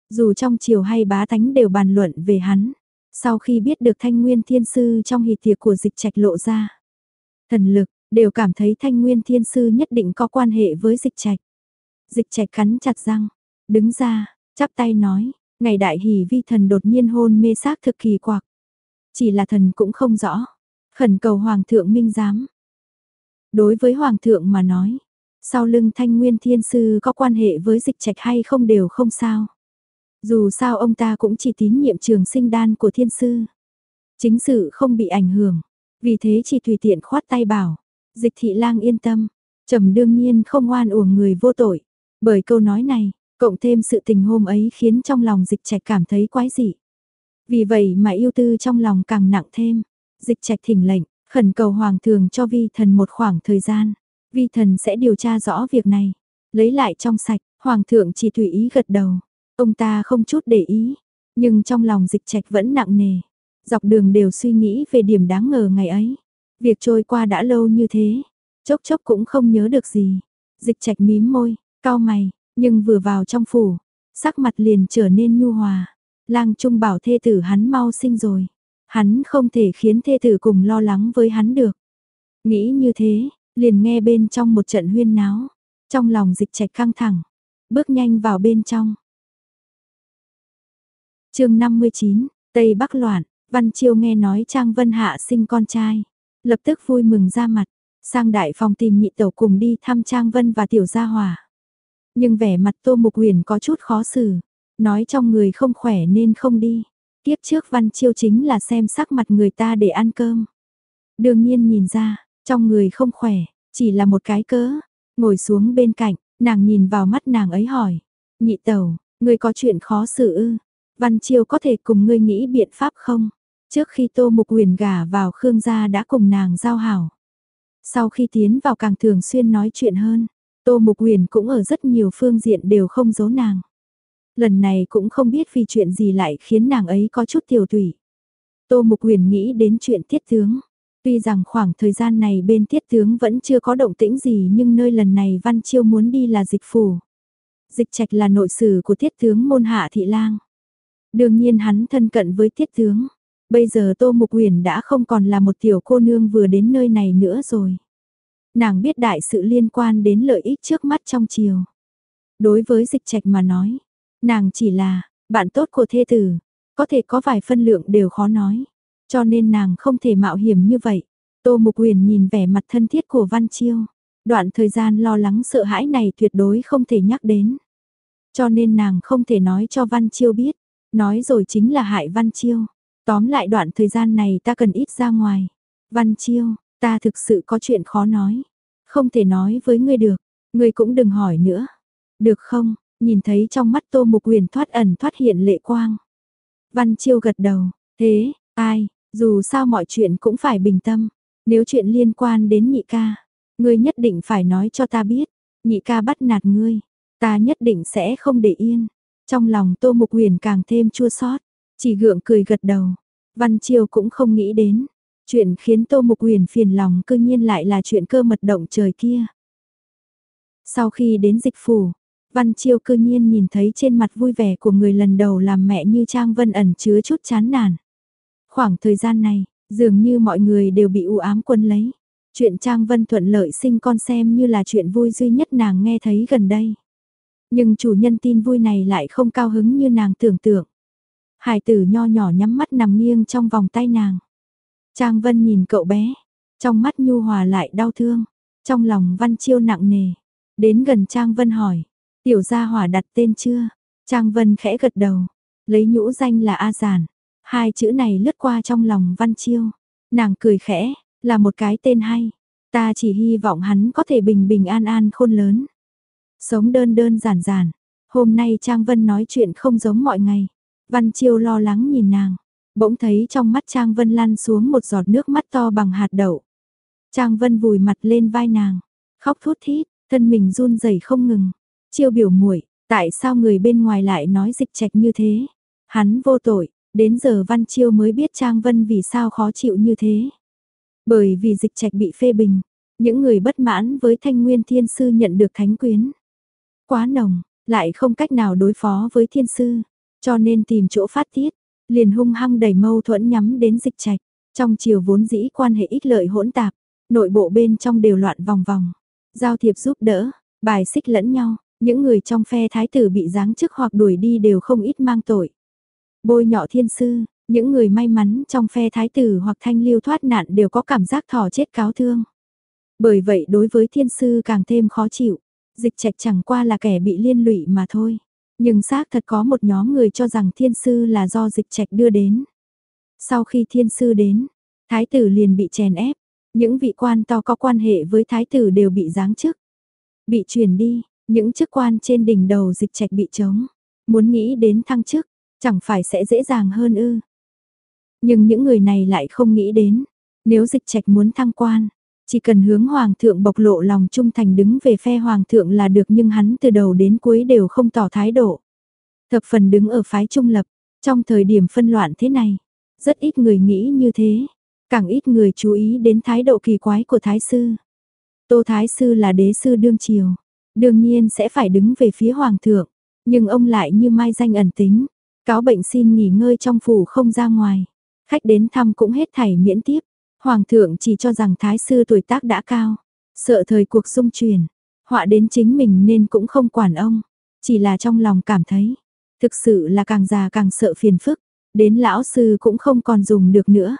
Dù trong triều hay bá tánh đều bàn luận về hắn, sau khi biết được thanh nguyên thiên sư trong hỷ tiệc của dịch trạch lộ ra. Thần lực, đều cảm thấy thanh nguyên thiên sư nhất định có quan hệ với dịch trạch. Dịch trạch cắn chặt răng, đứng ra, chắp tay nói, ngày đại hỷ vi thần đột nhiên hôn mê xác thực kỳ quặc. Chỉ là thần cũng không rõ, khẩn cầu hoàng thượng minh giám. Đối với hoàng thượng mà nói, sau lưng thanh nguyên thiên sư có quan hệ với dịch trạch hay không đều không sao. Dù sao ông ta cũng chỉ tín nhiệm trường sinh đan của thiên sư. Chính sự không bị ảnh hưởng, vì thế chỉ tùy tiện khoát tay bảo, dịch thị lang yên tâm, trầm đương nhiên không oan uổng người vô tội. Bởi câu nói này, cộng thêm sự tình hôm ấy khiến trong lòng dịch trạch cảm thấy quái dị. Vì vậy mà yêu tư trong lòng càng nặng thêm, dịch trạch thỉnh lệnh, khẩn cầu hoàng thường cho vi thần một khoảng thời gian. Vi thần sẽ điều tra rõ việc này, lấy lại trong sạch, hoàng thượng chỉ tùy ý gật đầu. Ông ta không chút để ý, nhưng trong lòng dịch trạch vẫn nặng nề. Dọc đường đều suy nghĩ về điểm đáng ngờ ngày ấy. Việc trôi qua đã lâu như thế, chốc chốc cũng không nhớ được gì. Dịch trạch mím môi, cao mày, nhưng vừa vào trong phủ, sắc mặt liền trở nên nhu hòa. Lang Trung bảo thê tử hắn mau sinh rồi. Hắn không thể khiến thê tử cùng lo lắng với hắn được. Nghĩ như thế, liền nghe bên trong một trận huyên náo. Trong lòng dịch trạch căng thẳng, bước nhanh vào bên trong chương 59, Tây Bắc loạn, Văn Chiêu nghe nói Trang Vân Hạ sinh con trai, lập tức vui mừng ra mặt, sang đại phòng tìm nhị tẩu cùng đi thăm Trang Vân và Tiểu Gia Hòa. Nhưng vẻ mặt Tô Mục Huyền có chút khó xử, nói trong người không khỏe nên không đi. Tiếp trước Văn Chiêu chính là xem sắc mặt người ta để ăn cơm. Đương nhiên nhìn ra, trong người không khỏe, chỉ là một cái cớ. Ngồi xuống bên cạnh, nàng nhìn vào mắt nàng ấy hỏi. Nhị tẩu, ngươi có chuyện khó xử ư? Văn Chiêu có thể cùng ngươi nghĩ biện pháp không? Trước khi Tô Mục Huyền gả vào Khương gia đã cùng nàng giao hảo. Sau khi tiến vào càng thường xuyên nói chuyện hơn, Tô Mục Huyền cũng ở rất nhiều phương diện đều không giấu nàng. Lần này cũng không biết vì chuyện gì lại khiến nàng ấy có chút tiểu tùy. Tô Mục Huyền nghĩ đến chuyện tiết tướng. Tuy rằng khoảng thời gian này bên tiết tướng vẫn chưa có động tĩnh gì nhưng nơi lần này Văn Chiêu muốn đi là dịch phủ. Dịch trạch là nội sử của tiết tướng môn hạ thị lang. Đương nhiên hắn thân cận với tiết tướng. Bây giờ Tô Mục uyển đã không còn là một tiểu cô nương vừa đến nơi này nữa rồi. Nàng biết đại sự liên quan đến lợi ích trước mắt trong chiều. Đối với dịch trạch mà nói, nàng chỉ là bạn tốt của thê tử, có thể có vài phân lượng đều khó nói. Cho nên nàng không thể mạo hiểm như vậy. Tô Mục Uyển nhìn vẻ mặt thân thiết của Văn Chiêu. Đoạn thời gian lo lắng sợ hãi này tuyệt đối không thể nhắc đến. Cho nên nàng không thể nói cho Văn Chiêu biết. Nói rồi chính là hại Văn Chiêu. Tóm lại đoạn thời gian này ta cần ít ra ngoài. Văn Chiêu, ta thực sự có chuyện khó nói. Không thể nói với ngươi được, ngươi cũng đừng hỏi nữa. Được không, nhìn thấy trong mắt Tô Mục Uyển thoát ẩn thoát hiện lệ quang. Văn Chiêu gật đầu, thế, ai, dù sao mọi chuyện cũng phải bình tâm. Nếu chuyện liên quan đến nhị ca, ngươi nhất định phải nói cho ta biết. Nhị ca bắt nạt ngươi, ta nhất định sẽ không để yên. Trong lòng Tô Mục Huyền càng thêm chua xót, chỉ gượng cười gật đầu. Văn Chiêu cũng không nghĩ đến, chuyện khiến Tô Mục Huyền phiền lòng cư nhiên lại là chuyện cơ mật động trời kia. Sau khi đến dịch phủ, Văn Chiêu cư nhiên nhìn thấy trên mặt vui vẻ của người lần đầu làm mẹ như Trang Vân ẩn chứa chút chán nản. Khoảng thời gian này, dường như mọi người đều bị u ám quân lấy. Chuyện Trang Vân thuận lợi sinh con xem như là chuyện vui duy nhất nàng nghe thấy gần đây. Nhưng chủ nhân tin vui này lại không cao hứng như nàng tưởng tượng. Hải tử nho nhỏ nhắm mắt nằm nghiêng trong vòng tay nàng. Trang Vân nhìn cậu bé, trong mắt nhu hòa lại đau thương, trong lòng Văn Chiêu nặng nề. Đến gần Trang Vân hỏi, tiểu gia hỏa đặt tên chưa? Trang Vân khẽ gật đầu, lấy nhũ danh là A Giản. Hai chữ này lướt qua trong lòng Văn Chiêu. Nàng cười khẽ, là một cái tên hay. Ta chỉ hy vọng hắn có thể bình bình an an khôn lớn. Sống đơn đơn giản giản, Hôm nay Trang Vân nói chuyện không giống mọi ngày. Văn Chiêu lo lắng nhìn nàng. Bỗng thấy trong mắt Trang Vân lăn xuống một giọt nước mắt to bằng hạt đậu. Trang Vân vùi mặt lên vai nàng. Khóc thút thít, thân mình run rẩy không ngừng. Chiêu biểu muội tại sao người bên ngoài lại nói dịch trạch như thế? Hắn vô tội, đến giờ Văn Chiêu mới biết Trang Vân vì sao khó chịu như thế. Bởi vì dịch trạch bị phê bình, những người bất mãn với thanh nguyên thiên sư nhận được thánh quyến. Quá nồng, lại không cách nào đối phó với thiên sư, cho nên tìm chỗ phát tiết, liền hung hăng đẩy mâu thuẫn nhắm đến dịch trạch. Trong chiều vốn dĩ quan hệ ích lợi hỗn tạp, nội bộ bên trong đều loạn vòng vòng. Giao thiệp giúp đỡ, bài xích lẫn nhau, những người trong phe thái tử bị giáng chức hoặc đuổi đi đều không ít mang tội. Bôi nhọ thiên sư, những người may mắn trong phe thái tử hoặc thanh lưu thoát nạn đều có cảm giác thỏ chết cáo thương. Bởi vậy đối với thiên sư càng thêm khó chịu, dịch trạch chẳng qua là kẻ bị liên lụy mà thôi. Nhưng xác thật có một nhóm người cho rằng thiên sư là do dịch trạch đưa đến. Sau khi thiên sư đến, thái tử liền bị chèn ép, những vị quan to có quan hệ với thái tử đều bị giáng chức. Bị chuyển đi, những chức quan trên đỉnh đầu dịch trạch bị trống. Muốn nghĩ đến thăng chức, chẳng phải sẽ dễ dàng hơn ư. Nhưng những người này lại không nghĩ đến, nếu dịch trạch muốn thăng quan, chỉ cần hướng hoàng thượng bộc lộ lòng trung thành đứng về phe hoàng thượng là được nhưng hắn từ đầu đến cuối đều không tỏ thái độ. Thập phần đứng ở phái trung lập, trong thời điểm phân loạn thế này, rất ít người nghĩ như thế, càng ít người chú ý đến thái độ kỳ quái của thái sư. Tô thái sư là đế sư đương triều, đương nhiên sẽ phải đứng về phía hoàng thượng, nhưng ông lại như mai danh ẩn tính, cáo bệnh xin nghỉ ngơi trong phủ không ra ngoài. Khách đến thăm cũng hết thảy miễn tiếp. Hoàng thượng chỉ cho rằng thái sư tuổi tác đã cao, sợ thời cuộc xung truyền, họa đến chính mình nên cũng không quản ông, chỉ là trong lòng cảm thấy, thực sự là càng già càng sợ phiền phức, đến lão sư cũng không còn dùng được nữa.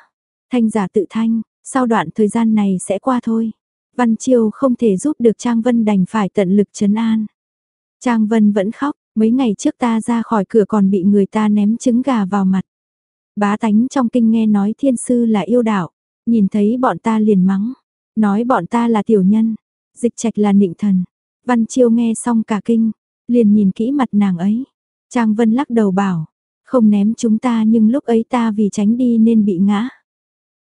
Thanh giả tự thanh, sau đoạn thời gian này sẽ qua thôi. Văn Chiêu không thể giúp được Trang Vân đành phải tận lực chấn an. Trang Vân vẫn khóc, mấy ngày trước ta ra khỏi cửa còn bị người ta ném trứng gà vào mặt. Bá tánh trong kinh nghe nói thiên sư là yêu đạo, nhìn thấy bọn ta liền mắng, nói bọn ta là tiểu nhân, dịch trạch là nịnh thần. Văn Chiêu nghe xong cả kinh, liền nhìn kỹ mặt nàng ấy. Trang Vân lắc đầu bảo, không ném chúng ta nhưng lúc ấy ta vì tránh đi nên bị ngã.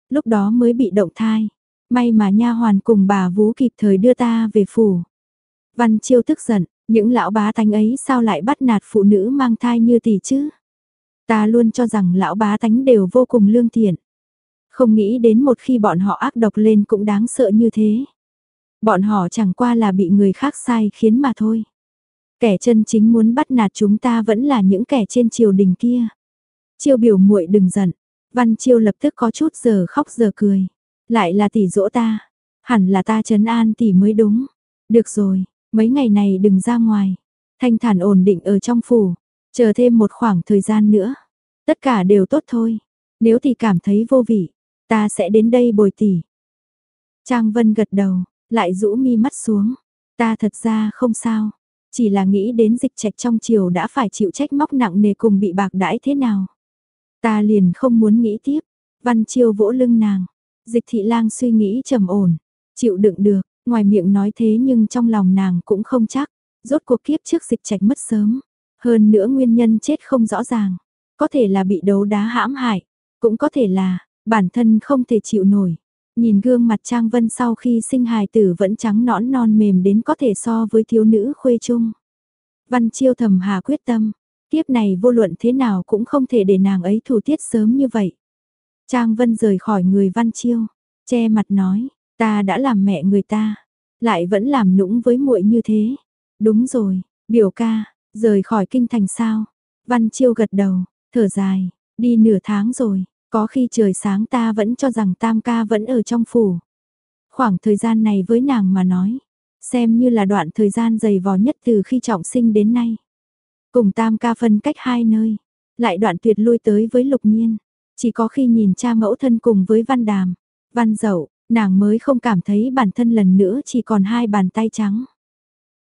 Lúc đó mới bị động thai, may mà nha hoàn cùng bà vú kịp thời đưa ta về phủ. Văn Chiêu tức giận, những lão bá tánh ấy sao lại bắt nạt phụ nữ mang thai như tỷ chứ? Ta luôn cho rằng lão bá tánh đều vô cùng lương thiện. Không nghĩ đến một khi bọn họ ác độc lên cũng đáng sợ như thế. Bọn họ chẳng qua là bị người khác sai khiến mà thôi. Kẻ chân chính muốn bắt nạt chúng ta vẫn là những kẻ trên triều đình kia. Chiêu biểu muội đừng giận. Văn Chiêu lập tức có chút giờ khóc giờ cười. Lại là tỷ dỗ ta. Hẳn là ta trấn an tỷ mới đúng. Được rồi, mấy ngày này đừng ra ngoài. Thanh thản ổn định ở trong phủ. Chờ thêm một khoảng thời gian nữa. Tất cả đều tốt thôi. Nếu thì cảm thấy vô vị, ta sẽ đến đây bồi tỷ. Trang Vân gật đầu, lại rũ mi mắt xuống. Ta thật ra không sao. Chỉ là nghĩ đến dịch trạch trong chiều đã phải chịu trách móc nặng nề cùng bị bạc đãi thế nào. Ta liền không muốn nghĩ tiếp. Văn Chiêu vỗ lưng nàng. Dịch thị lang suy nghĩ trầm ổn. Chịu đựng được, ngoài miệng nói thế nhưng trong lòng nàng cũng không chắc. Rốt cuộc kiếp trước dịch trạch mất sớm. Hơn nữa nguyên nhân chết không rõ ràng. Có thể là bị đấu đá hãm hại. Cũng có thể là, bản thân không thể chịu nổi. Nhìn gương mặt Trang Vân sau khi sinh hài tử vẫn trắng nõn non mềm đến có thể so với thiếu nữ khuê trung. Văn Chiêu thầm hà quyết tâm, kiếp này vô luận thế nào cũng không thể để nàng ấy thủ tiết sớm như vậy. Trang Vân rời khỏi người Văn Chiêu, che mặt nói, ta đã làm mẹ người ta, lại vẫn làm nũng với muội như thế. Đúng rồi, biểu ca, rời khỏi kinh thành sao? Văn Chiêu gật đầu, thở dài, đi nửa tháng rồi, có khi trời sáng ta vẫn cho rằng tam ca vẫn ở trong phủ. Khoảng thời gian này với nàng mà nói, xem như là đoạn thời gian dày vò nhất từ khi trọng sinh đến nay. Cùng tam ca phân cách hai nơi, lại đoạn tuyệt lui tới với lục nhiên. Chỉ có khi nhìn cha mẫu thân cùng với văn đàm, văn dậu, nàng mới không cảm thấy bản thân lần nữa chỉ còn hai bàn tay trắng.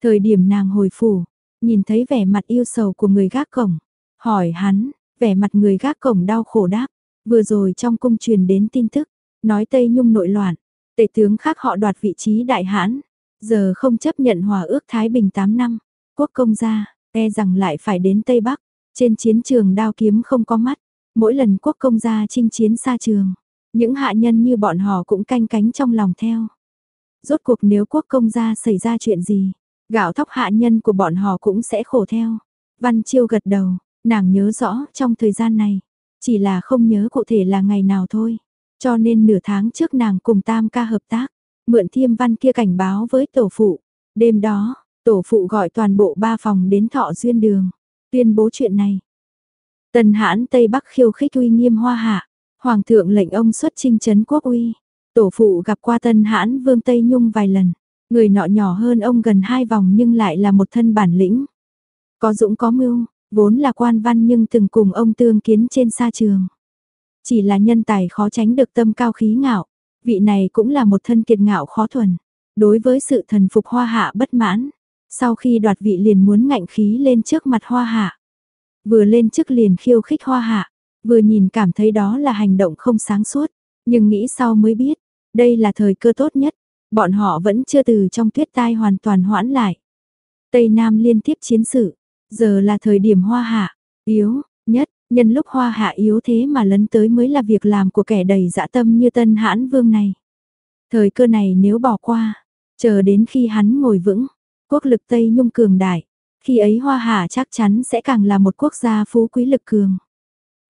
Thời điểm nàng hồi phủ, nhìn thấy vẻ mặt yêu sầu của người gác cổng, hỏi hắn, vẻ mặt người gác cổng đau khổ đáp, vừa rồi trong cung truyền đến tin tức, nói Tây Nhung nội loạn, tể tướng khác họ đoạt vị trí đại hãn, giờ không chấp nhận hòa ước Thái Bình 8 năm, quốc công gia, e rằng lại phải đến Tây Bắc, trên chiến trường đao kiếm không có mắt, mỗi lần quốc công gia chinh chiến xa trường, những hạ nhân như bọn họ cũng canh cánh trong lòng theo. Rốt cuộc nếu quốc công gia xảy ra chuyện gì, gạo thóc hạ nhân của bọn họ cũng sẽ khổ theo. Văn Chiêu gật đầu, nàng nhớ rõ trong thời gian này, chỉ là không nhớ cụ thể là ngày nào thôi. Cho nên nửa tháng trước nàng cùng Tam ca hợp tác, mượn thiêm văn kia cảnh báo với tổ phụ. Đêm đó, tổ phụ gọi toàn bộ ba phòng đến thọ duyên đường, tuyên bố chuyện này. Tần hãn Tây Bắc khiêu khích uy nghiêm hoa hạ, hoàng thượng lệnh ông xuất chinh chấn quốc uy. Tổ phụ gặp qua tân hãn vương Tây Nhung vài lần, người nọ nhỏ hơn ông gần hai vòng nhưng lại là một thân bản lĩnh. Có dũng có mưu, vốn là quan văn nhưng từng cùng ông tương kiến trên sa trường. Chỉ là nhân tài khó tránh được tâm cao khí ngạo, vị này cũng là một thân kiệt ngạo khó thuần. Đối với sự thần phục hoa hạ bất mãn, sau khi đoạt vị liền muốn ngạnh khí lên trước mặt hoa hạ. Vừa lên trước liền khiêu khích hoa hạ, vừa nhìn cảm thấy đó là hành động không sáng suốt, nhưng nghĩ sau mới biết, đây là thời cơ tốt nhất, bọn họ vẫn chưa từ trong tuyết tai hoàn toàn hoãn lại. Tây Nam liên tiếp chiến sự, giờ là thời điểm hoa hạ, yếu, nhất, nhân lúc hoa hạ yếu thế mà lấn tới mới là việc làm của kẻ đầy dã tâm như tân hãn vương này. Thời cơ này nếu bỏ qua, chờ đến khi hắn ngồi vững, quốc lực Tây Nhung cường đại, khi ấy hoa hạ chắc chắn sẽ càng là một quốc gia phú quý lực cường.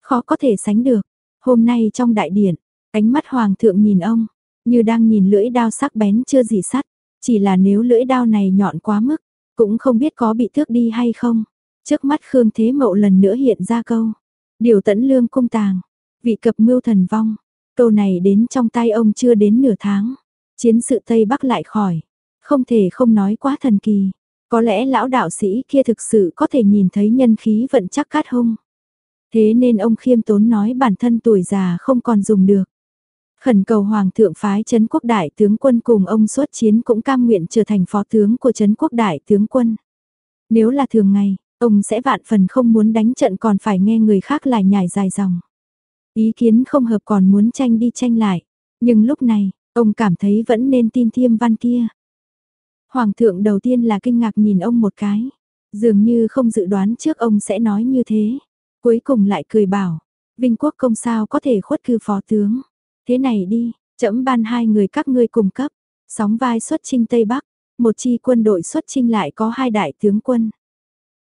Khó có thể sánh được, hôm nay trong đại điện, ánh mắt hoàng thượng nhìn ông, như đang nhìn lưỡi đao sắc bén chưa gì sắt, chỉ là nếu lưỡi đao này nhọn quá mức, cũng không biết có bị thước đi hay không. Trước mắt Khương Thế Mậu lần nữa hiện ra câu, điều tẫn lương cung tàng, vị cập mưu thần vong, câu này đến trong tay ông chưa đến nửa tháng, chiến sự Tây Bắc lại khỏi, không thể không nói quá thần kỳ. Có lẽ lão đạo sĩ kia thực sự có thể nhìn thấy nhân khí vận chắc cát hung. Thế nên ông khiêm tốn nói bản thân tuổi già không còn dùng được. Khẩn cầu Hoàng thượng phái Trấn quốc đại tướng quân cùng ông xuất chiến cũng cam nguyện trở thành phó tướng của Trấn quốc đại tướng quân. Nếu là thường ngày, ông sẽ vạn phần không muốn đánh trận còn phải nghe người khác lại nhảy dài dòng. Ý kiến không hợp còn muốn tranh đi tranh lại. Nhưng lúc này, ông cảm thấy vẫn nên tin thiêm văn kia. Hoàng thượng đầu tiên là kinh ngạc nhìn ông một cái. Dường như không dự đoán trước ông sẽ nói như thế. Cuối cùng lại cười bảo, Vinh Quốc công sao có thể khuất cư phó tướng. Thế này đi, chậm ban hai người các ngươi cùng cấp, sóng vai xuất chinh Tây Bắc, một chi quân đội xuất chinh lại có hai đại tướng quân.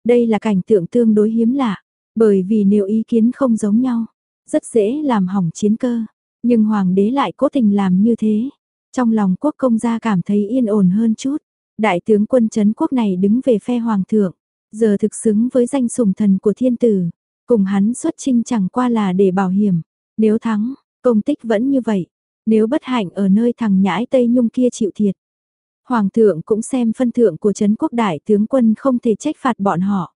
Đây là cảnh tượng tương đối hiếm lạ, bởi vì nếu ý kiến không giống nhau, rất dễ làm hỏng chiến cơ, nhưng hoàng đế lại cố tình làm như thế. Trong lòng quốc công gia cảm thấy yên ổn hơn chút, đại tướng quân chấn quốc này đứng về phe hoàng thượng, giờ thực xứng với danh sùng thần của thiên tử, cùng hắn xuất chinh chẳng qua là để bảo hiểm, nếu thắng, Công tích vẫn như vậy, nếu bất hạnh ở nơi thằng nhãi Tây Nhung kia chịu thiệt. Hoàng thượng cũng xem phân thượng của Trấn quốc đại tướng quân không thể trách phạt bọn họ.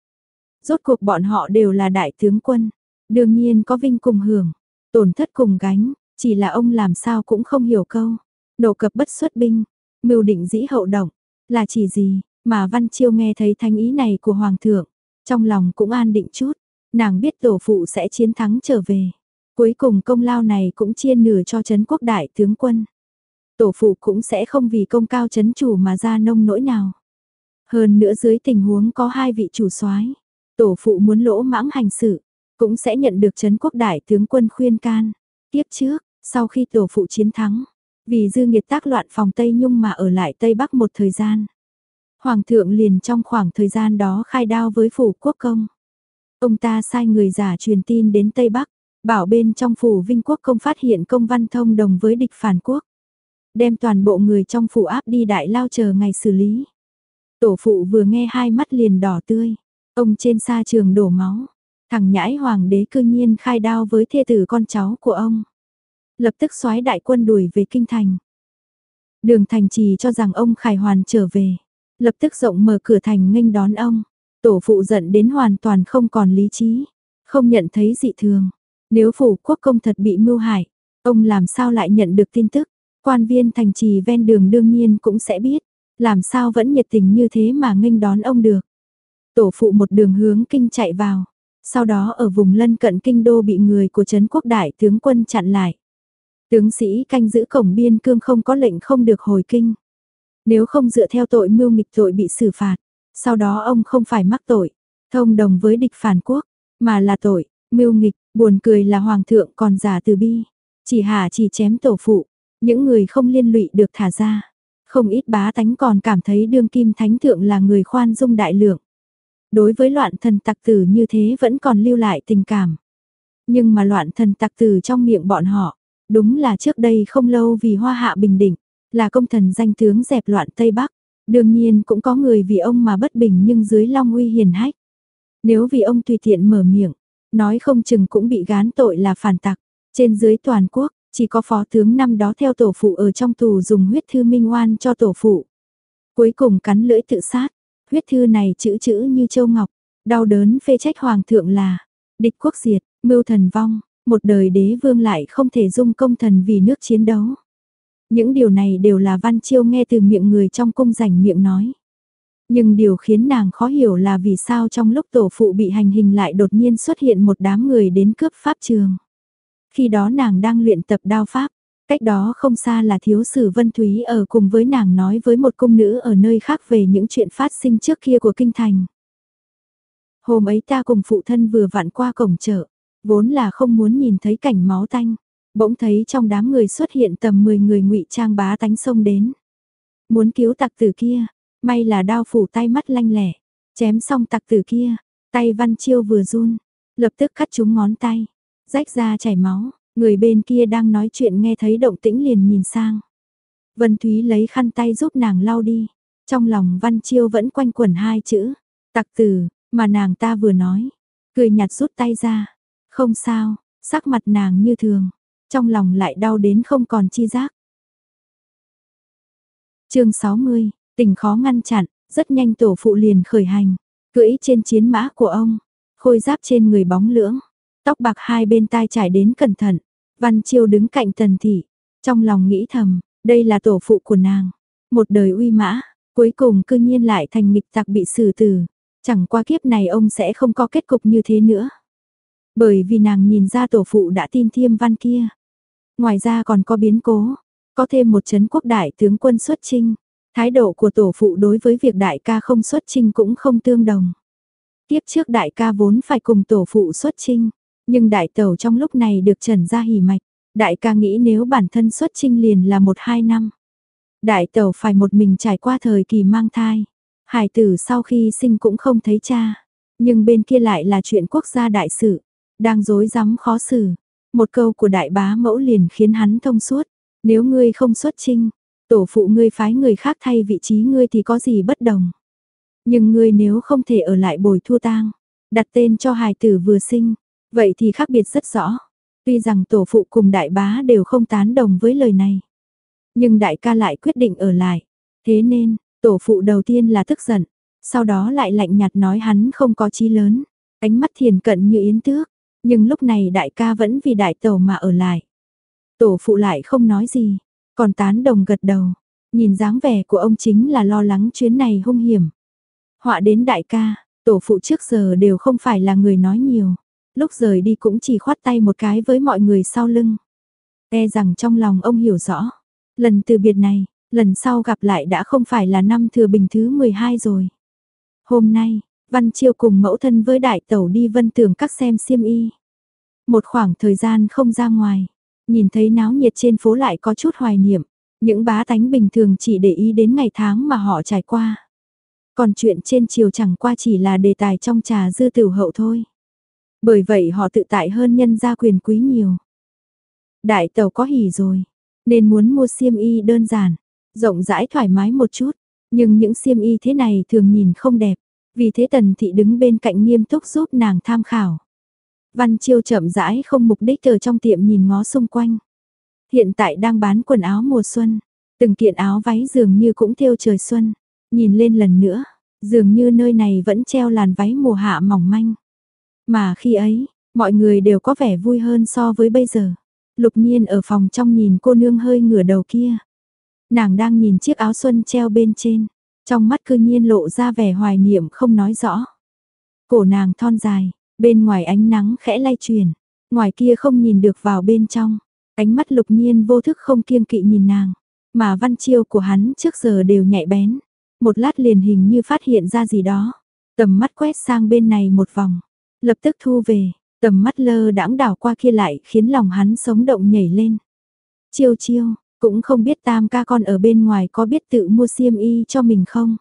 Rốt cuộc bọn họ đều là đại tướng quân, đương nhiên có vinh cùng hưởng, tổn thất cùng gánh, chỉ là ông làm sao cũng không hiểu câu. Nổ cập bất xuất binh, mưu định dĩ hậu động, là chỉ gì, mà Văn Chiêu nghe thấy thanh ý này của Hoàng thượng, trong lòng cũng an định chút, nàng biết tổ phụ sẽ chiến thắng trở về. Cuối cùng công lao này cũng chia nửa cho chấn quốc đại tướng quân. Tổ phụ cũng sẽ không vì công cao chấn chủ mà ra nông nỗi nào. Hơn nữa dưới tình huống có hai vị chủ soái, tổ phụ muốn lỗ mãng hành sự, cũng sẽ nhận được chấn quốc đại tướng quân khuyên can. Tiếp trước, sau khi tổ phụ chiến thắng, vì dư nghiệt tác loạn phòng Tây Nhung mà ở lại Tây Bắc một thời gian. Hoàng thượng liền trong khoảng thời gian đó khai đao với phủ quốc công. Ông ta sai người giả truyền tin đến Tây Bắc, Bảo bên trong phủ Vinh Quốc không phát hiện công văn thông đồng với địch phản quốc. Đem toàn bộ người trong phủ áp đi đại lao chờ ngày xử lý. Tổ phụ vừa nghe hai mắt liền đỏ tươi. Ông trên xa trường đổ máu. Thằng nhãi hoàng đế cư nhiên khai đao với thê tử con cháu của ông. Lập tức soái đại quân đuổi về kinh thành. Đường thành trì cho rằng ông khải hoàn trở về. Lập tức rộng mở cửa thành nghênh đón ông. Tổ phụ giận đến hoàn toàn không còn lý trí. Không nhận thấy dị thường. Nếu phủ quốc công thật bị mưu hại, ông làm sao lại nhận được tin tức, quan viên thành trì ven đường đương nhiên cũng sẽ biết, làm sao vẫn nhiệt tình như thế mà nghênh đón ông được. Tổ phụ một đường hướng kinh chạy vào, sau đó ở vùng lân cận kinh đô bị người của Trấn quốc đại tướng quân chặn lại. Tướng sĩ canh giữ cổng biên cương không có lệnh không được hồi kinh. Nếu không dựa theo tội mưu nghịch tội bị xử phạt, sau đó ông không phải mắc tội, thông đồng với địch phản quốc, mà là tội, mưu nghịch, buồn cười là hoàng thượng còn giả từ bi, chỉ hạ chỉ chém tổ phụ, những người không liên lụy được thả ra. Không ít bá tánh còn cảm thấy đương kim thánh thượng là người khoan dung đại lượng. Đối với loạn thần tặc tử như thế vẫn còn lưu lại tình cảm. Nhưng mà loạn thần tặc tử trong miệng bọn họ, đúng là trước đây không lâu vì hoa hạ bình định, là công thần danh tướng dẹp loạn Tây Bắc. Đương nhiên cũng có người vì ông mà bất bình nhưng dưới long uy hiền hách. Nếu vì ông tùy tiện mở miệng, nói không chừng cũng bị gán tội là phản tặc. Trên dưới toàn quốc, chỉ có phó tướng năm đó theo tổ phụ ở trong tù dùng huyết thư minh oan cho tổ phụ. Cuối cùng cắn lưỡi tự sát, huyết thư này chữ chữ như châu ngọc, đau đớn phê trách hoàng thượng là địch quốc diệt, mưu thần vong, một đời đế vương lại không thể dung công thần vì nước chiến đấu. Những điều này đều là Văn Chiêu nghe từ miệng người trong cung rảnh miệng nói. Nhưng điều khiến nàng khó hiểu là vì sao trong lúc tổ phụ bị hành hình lại đột nhiên xuất hiện một đám người đến cướp pháp trường. Khi đó nàng đang luyện tập đao pháp, cách đó không xa là thiếu sử Vân Thúy ở cùng với nàng nói với một cung nữ ở nơi khác về những chuyện phát sinh trước kia của kinh thành. Hôm ấy ta cùng phụ thân vừa vặn qua cổng chợ, vốn là không muốn nhìn thấy cảnh máu tanh, bỗng thấy trong đám người xuất hiện tầm 10 người ngụy trang bá tánh sông đến. Muốn cứu tặc tử kia, may là đao phủ tay mắt lanh lẻ, chém xong tặc tử kia, tay văn chiêu vừa run, lập tức cắt chúng ngón tay, rách ra chảy máu, người bên kia đang nói chuyện nghe thấy động tĩnh liền nhìn sang. Vân Thúy lấy khăn tay giúp nàng lau đi, trong lòng Văn Chiêu vẫn quanh quẩn hai chữ, tặc tử, mà nàng ta vừa nói, cười nhạt rút tay ra, không sao, sắc mặt nàng như thường, trong lòng lại đau đến không còn chi giác. chương 60, tình khó ngăn chặn, rất nhanh tổ phụ liền khởi hành, cưỡi trên chiến mã của ông, khôi giáp trên người bóng lưỡng, tóc bạc hai bên tai trải đến cẩn thận, Văn Chiêu đứng cạnh tần thị, trong lòng nghĩ thầm, đây là tổ phụ của nàng, một đời uy mã, cuối cùng cư nhiên lại thành nghịch tặc bị xử tử, chẳng qua kiếp này ông sẽ không có kết cục như thế nữa. Bởi vì nàng nhìn ra tổ phụ đã tin thiêm văn kia. Ngoài ra còn có biến cố, có thêm một chấn quốc đại tướng quân xuất trinh. Thái độ của tổ phụ đối với việc đại ca không xuất trinh cũng không tương đồng. Tiếp trước đại ca vốn phải cùng tổ phụ xuất trinh, nhưng đại tẩu trong lúc này được trần ra hỉ mạch. Đại ca nghĩ nếu bản thân xuất trinh liền là một hai năm. Đại tẩu phải một mình trải qua thời kỳ mang thai. Hải tử sau khi sinh cũng không thấy cha. Nhưng bên kia lại là chuyện quốc gia đại sự. Đang dối rắm khó xử. Một câu của đại bá mẫu liền khiến hắn thông suốt. Nếu ngươi không xuất trinh, tổ phụ ngươi phái người khác thay vị trí ngươi thì có gì bất đồng. Nhưng ngươi nếu không thể ở lại bồi thua tang, đặt tên cho hài tử vừa sinh, vậy thì khác biệt rất rõ. Tuy rằng tổ phụ cùng đại bá đều không tán đồng với lời này. Nhưng đại ca lại quyết định ở lại. Thế nên, tổ phụ đầu tiên là tức giận, sau đó lại lạnh nhạt nói hắn không có chí lớn. Ánh mắt thiền cận như yến tước, nhưng lúc này đại ca vẫn vì đại tàu mà ở lại. Tổ phụ lại không nói gì, còn tán đồng gật đầu. Nhìn dáng vẻ của ông chính là lo lắng chuyến này hung hiểm. Họa đến đại ca, tổ phụ trước giờ đều không phải là người nói nhiều. Lúc rời đi cũng chỉ khoát tay một cái với mọi người sau lưng. E rằng trong lòng ông hiểu rõ. Lần từ biệt này, lần sau gặp lại đã không phải là năm thừa bình thứ 12 rồi. Hôm nay, Văn Chiêu cùng mẫu thân với đại tẩu đi vân tường các xem xiêm y. Một khoảng thời gian không ra ngoài, nhìn thấy náo nhiệt trên phố lại có chút hoài niệm, những bá tánh bình thường chỉ để ý đến ngày tháng mà họ trải qua. Còn chuyện trên chiều chẳng qua chỉ là đề tài trong trà dư tiểu hậu thôi. Bởi vậy họ tự tại hơn nhân gia quyền quý nhiều. Đại tàu có hỉ rồi, nên muốn mua xiêm y đơn giản, rộng rãi thoải mái một chút, nhưng những xiêm y thế này thường nhìn không đẹp. Vì thế tần thị đứng bên cạnh nghiêm túc giúp nàng tham khảo. Văn Chiêu chậm rãi không mục đích ở trong tiệm nhìn ngó xung quanh. Hiện tại đang bán quần áo mùa xuân, từng kiện áo váy dường như cũng theo trời xuân. Nhìn lên lần nữa, dường như nơi này vẫn treo làn váy mùa hạ mỏng manh. Mà khi ấy, mọi người đều có vẻ vui hơn so với bây giờ. Lục nhiên ở phòng trong nhìn cô nương hơi ngửa đầu kia. Nàng đang nhìn chiếc áo xuân treo bên trên. Trong mắt cư nhiên lộ ra vẻ hoài niệm không nói rõ. Cổ nàng thon dài, bên ngoài ánh nắng khẽ lay truyền, ngoài kia không nhìn được vào bên trong. Ánh mắt lục nhiên vô thức không kiêng kỵ nhìn nàng, mà văn chiêu của hắn trước giờ đều nhạy bén. Một lát liền hình như phát hiện ra gì đó. tầm mắt quét sang bên này một vòng, lập tức thu về, tầm mắt lơ đãng đảo qua kia lại khiến lòng hắn sống động nhảy lên. Chiêu chiêu, cũng không biết tam ca con ở bên ngoài có biết tự mua xiêm y cho mình không.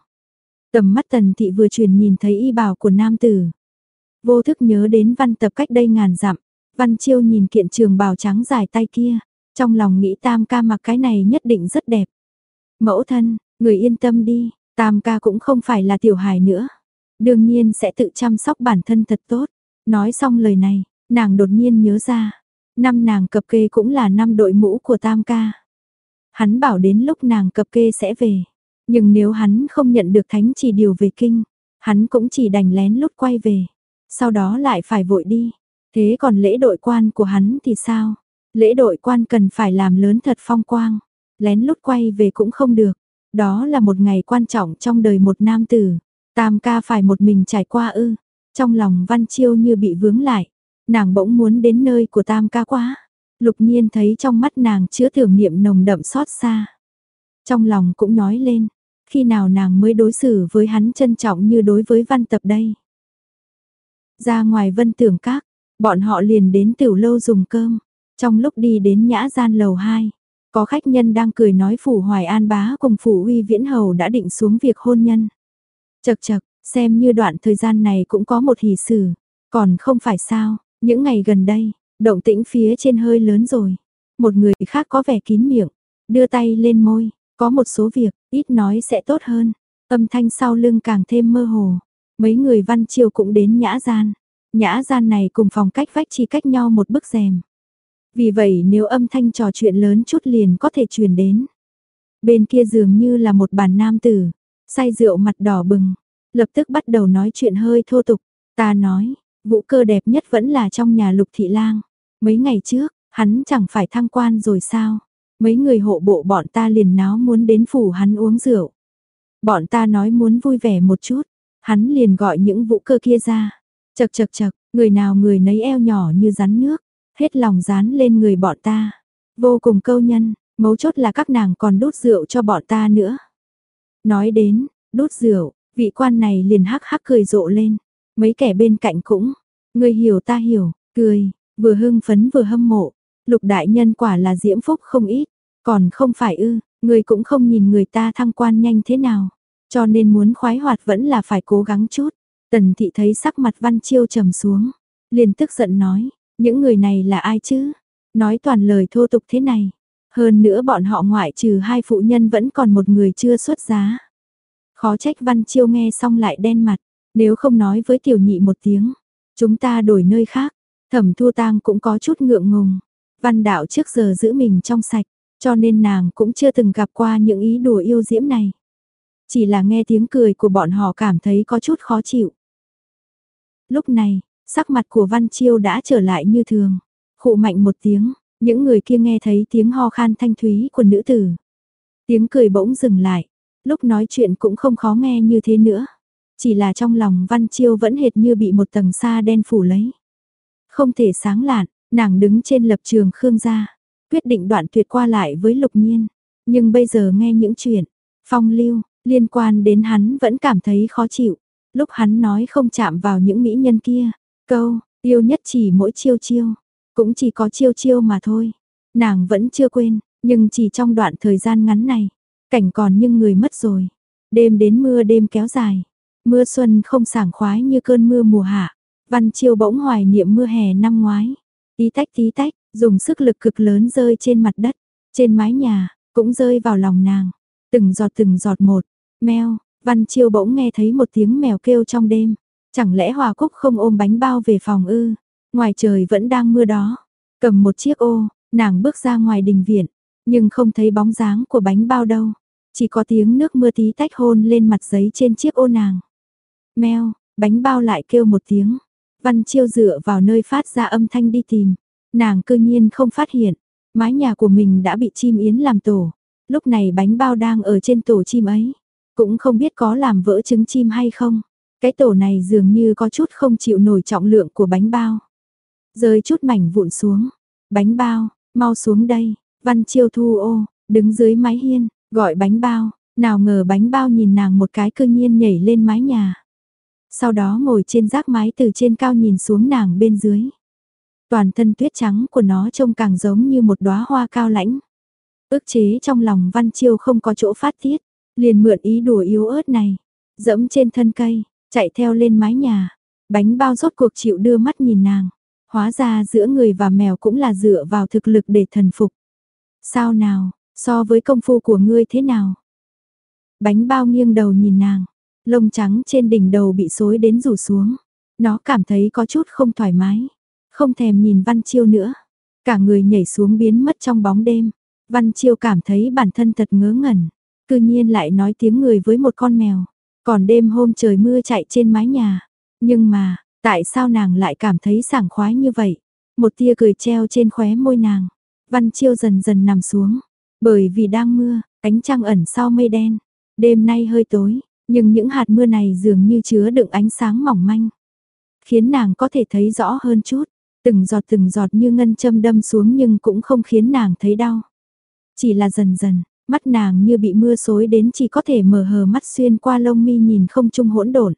Tầm mắt tần thị vừa chuyển nhìn thấy y bào của nam tử. Vô thức nhớ đến văn tập cách đây ngàn dặm, văn chiêu nhìn kiện trường bào trắng dài tay kia, trong lòng nghĩ tam ca mặc cái này nhất định rất đẹp. Mẫu thân, người yên tâm đi, tam ca cũng không phải là tiểu hài nữa. Đương nhiên sẽ tự chăm sóc bản thân thật tốt. Nói xong lời này, nàng đột nhiên nhớ ra. Năm nàng cập kê cũng là năm đội mũ của tam ca. Hắn bảo đến lúc nàng cập kê sẽ về. Nhưng nếu hắn không nhận được thánh chỉ điều về kinh, hắn cũng chỉ đành lén lút quay về. Sau đó lại phải vội đi. Thế còn lễ đội quan của hắn thì sao? Lễ đội quan cần phải làm lớn thật phong quang. Lén lút quay về cũng không được. Đó là một ngày quan trọng trong đời một nam tử. Tam ca phải một mình trải qua ư. Trong lòng Văn Chiêu như bị vướng lại. Nàng bỗng muốn đến nơi của tam ca quá. Lục nhiên thấy trong mắt nàng chứa tưởng niệm nồng đậm xót xa. Trong lòng cũng nói lên. Khi nào nàng mới đối xử với hắn trân trọng như đối với văn tập đây. Ra ngoài vân tưởng các, bọn họ liền đến tiểu lâu dùng cơm. Trong lúc đi đến nhã gian lầu 2, có khách nhân đang cười nói phủ Hoài An bá cùng phủ uy viễn hầu đã định xuống việc hôn nhân. Chật chật, xem như đoạn thời gian này cũng có một hỷ sử, còn không phải sao, những ngày gần đây, động tĩnh phía trên hơi lớn rồi. Một người khác có vẻ kín miệng, đưa tay lên môi, có một số việc, ít nói sẽ tốt hơn. Âm thanh sau lưng càng thêm mơ hồ. Mấy người văn chiều cũng đến nhã gian. Nhã gian này cùng phòng cách vách chỉ cách nhau một bức rèm. Vì vậy nếu âm thanh trò chuyện lớn chút liền có thể truyền đến. Bên kia dường như là một bàn nam tử, say rượu mặt đỏ bừng, lập tức bắt đầu nói chuyện hơi thô tục. Ta nói, vũ cơ đẹp nhất vẫn là trong nhà lục thị lang. Mấy ngày trước, hắn chẳng phải thăng quan rồi sao? Mấy người hộ bộ bọn ta liền náo muốn đến phủ hắn uống rượu. Bọn ta nói muốn vui vẻ một chút, hắn liền gọi những vũ cơ kia ra. Chật chật chật, người nào người nấy eo nhỏ như rắn nước, hết lòng dán lên người bọn ta. Vô cùng câu nhân, mấu chốt là các nàng còn đút rượu cho bọn ta nữa. Nói đến, đút rượu, vị quan này liền hắc hắc cười rộ lên. Mấy kẻ bên cạnh cũng, người hiểu ta hiểu, cười, vừa hưng phấn vừa hâm mộ. Lục đại nhân quả là diễm phúc không ít, còn không phải ư, người cũng không nhìn người ta thăng quan nhanh thế nào. Cho nên muốn khoái hoạt vẫn là phải cố gắng chút. Tần thị thấy sắc mặt văn chiêu trầm xuống, liền tức giận nói, những người này là ai chứ? Nói toàn lời thô tục thế này. Hơn nữa bọn họ ngoại trừ hai phụ nhân vẫn còn một người chưa xuất giá. Khó trách Văn Chiêu nghe xong lại đen mặt, nếu không nói với tiểu nhị một tiếng, chúng ta đổi nơi khác, thẩm thu tang cũng có chút ngượng ngùng. Văn đạo trước giờ giữ mình trong sạch, cho nên nàng cũng chưa từng gặp qua những ý đùa yêu diễm này. Chỉ là nghe tiếng cười của bọn họ cảm thấy có chút khó chịu. Lúc này, Sắc mặt của Văn Chiêu đã trở lại như thường. Khụ mạnh một tiếng, những người kia nghe thấy tiếng ho khan thanh thúy của nữ tử. Tiếng cười bỗng dừng lại, lúc nói chuyện cũng không khó nghe như thế nữa. Chỉ là trong lòng Văn Chiêu vẫn hệt như bị một tầng sa đen phủ lấy. Không thể sáng lạn, nàng đứng trên lập trường Khương gia, quyết định đoạn tuyệt qua lại với Lục Nhiên. Nhưng bây giờ nghe những chuyện, phong lưu, liên quan đến hắn vẫn cảm thấy khó chịu. Lúc hắn nói không chạm vào những mỹ nhân kia, Câu, yêu nhất chỉ mỗi chiêu chiêu, cũng chỉ có chiêu chiêu mà thôi. Nàng vẫn chưa quên, nhưng chỉ trong đoạn thời gian ngắn này, cảnh còn nhưng người mất rồi. Đêm đến mưa đêm kéo dài, mưa xuân không sảng khoái như cơn mưa mùa hạ. Văn chiêu bỗng hoài niệm mưa hè năm ngoái. Tí tách tí tách, dùng sức lực cực lớn rơi trên mặt đất, trên mái nhà, cũng rơi vào lòng nàng. Từng giọt từng giọt một, meo, Văn Chiêu bỗng nghe thấy một tiếng mèo kêu trong đêm. Chẳng lẽ Hòa Cúc không ôm bánh bao về phòng ư? Ngoài trời vẫn đang mưa đó. Cầm một chiếc ô, nàng bước ra ngoài đình viện, nhưng không thấy bóng dáng của bánh bao đâu. Chỉ có tiếng nước mưa tí tách hôn lên mặt giấy trên chiếc ô nàng. Mèo, bánh bao lại kêu một tiếng. Văn Chiêu dựa vào nơi phát ra âm thanh đi tìm. Nàng cư nhiên không phát hiện, mái nhà của mình đã bị chim yến làm tổ. Lúc này bánh bao đang ở trên tổ chim ấy. Cũng không biết có làm vỡ trứng chim hay không. Cái tổ này dường như có chút không chịu nổi trọng lượng của bánh bao. Rơi chút mảnh vụn xuống. Bánh bao, mau xuống đây. Văn Chiêu Thu ô, đứng dưới mái hiên, gọi bánh bao. Nào ngờ bánh bao nhìn nàng một cái cơ nhiên nhảy lên mái nhà. Sau đó ngồi trên rác mái từ trên cao nhìn xuống nàng bên dưới. Toàn thân tuyết trắng của nó trông càng giống như một đóa hoa cao lãnh. Ước chế trong lòng Văn Chiêu không có chỗ phát tiết, liền mượn ý đùa yếu ớt này, dẫm trên thân cây, chạy theo lên mái nhà. Bánh bao rốt cuộc chịu đưa mắt nhìn nàng. Hóa ra giữa người và mèo cũng là dựa vào thực lực để thần phục. Sao nào, so với công phu của ngươi thế nào? Bánh bao nghiêng đầu nhìn nàng, lông trắng trên đỉnh đầu bị xối đến rủ xuống. Nó cảm thấy có chút không thoải mái, không thèm nhìn Văn Chiêu nữa. Cả người nhảy xuống biến mất trong bóng đêm. Văn Chiêu cảm thấy bản thân thật ngớ ngẩn, cư nhiên lại nói tiếng người với một con mèo. Còn đêm hôm trời mưa chạy trên mái nhà. Nhưng mà, tại sao nàng lại cảm thấy sảng khoái như vậy? Một tia cười treo trên khóe môi nàng. Văn Chiêu dần dần nằm xuống. Bởi vì đang mưa, ánh trăng ẩn sau mây đen. Đêm nay hơi tối, nhưng những hạt mưa này dường như chứa đựng ánh sáng mỏng manh. Khiến nàng có thể thấy rõ hơn chút. Từng giọt từng giọt như ngân châm đâm xuống nhưng cũng không khiến nàng thấy đau. Chỉ là dần dần, mắt nàng như bị mưa xối đến chỉ có thể mở hờ mắt xuyên qua lông mi nhìn không trung hỗn độn.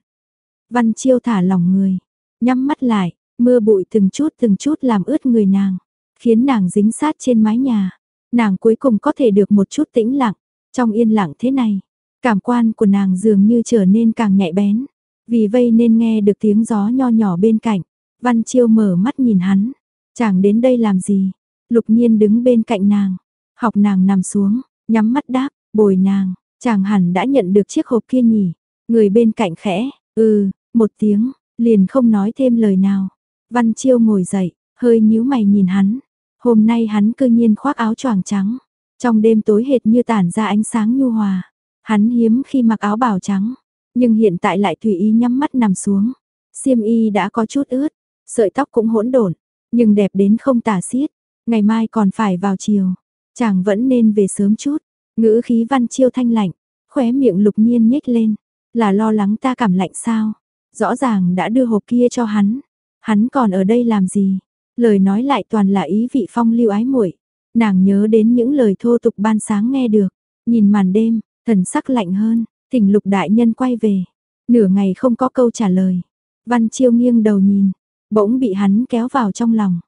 Văn Chiêu thả lỏng người, nhắm mắt lại, mưa bụi từng chút từng chút làm ướt người nàng, khiến nàng dính sát trên mái nhà. Nàng cuối cùng có thể được một chút tĩnh lặng, trong yên lặng thế này, cảm quan của nàng dường như trở nên càng nhạy bén, vì vây nên nghe được tiếng gió nho nhỏ bên cạnh. Văn Chiêu mở mắt nhìn hắn, chàng đến đây làm gì? Lục Nhiên đứng bên cạnh nàng, học nàng nằm xuống, nhắm mắt đáp, bồi nàng, chàng hẳn đã nhận được chiếc hộp kia nhỉ? Người bên cạnh khẽ, ừ, một tiếng, liền không nói thêm lời nào. Văn Chiêu ngồi dậy, hơi nhíu mày nhìn hắn. Hôm nay hắn cư nhiên khoác áo choàng trắng, trong đêm tối hệt như tản ra ánh sáng nhu hòa. Hắn hiếm khi mặc áo bào trắng, nhưng hiện tại lại tùy ý nhắm mắt nằm xuống. Xiêm y đã có chút ướt, sợi tóc cũng hỗn độn, nhưng đẹp đến không tả xiết. Ngày mai còn phải vào chiều, chàng vẫn nên về sớm chút. Ngữ khí Văn Chiêu thanh lạnh, khóe miệng Lục Nhiên nhếch lên, là lo lắng ta cảm lạnh sao? Rõ ràng đã đưa hộp kia cho hắn, hắn còn ở đây làm gì? Lời nói lại toàn là ý vị phong lưu ái muội. Nàng nhớ đến những lời thô tục ban sáng nghe được, nhìn màn đêm, thần sắc lạnh hơn, thỉnh lục đại nhân quay về. Nửa ngày không có câu trả lời. Văn chiêu nghiêng đầu nhìn, bỗng bị hắn kéo vào trong lòng.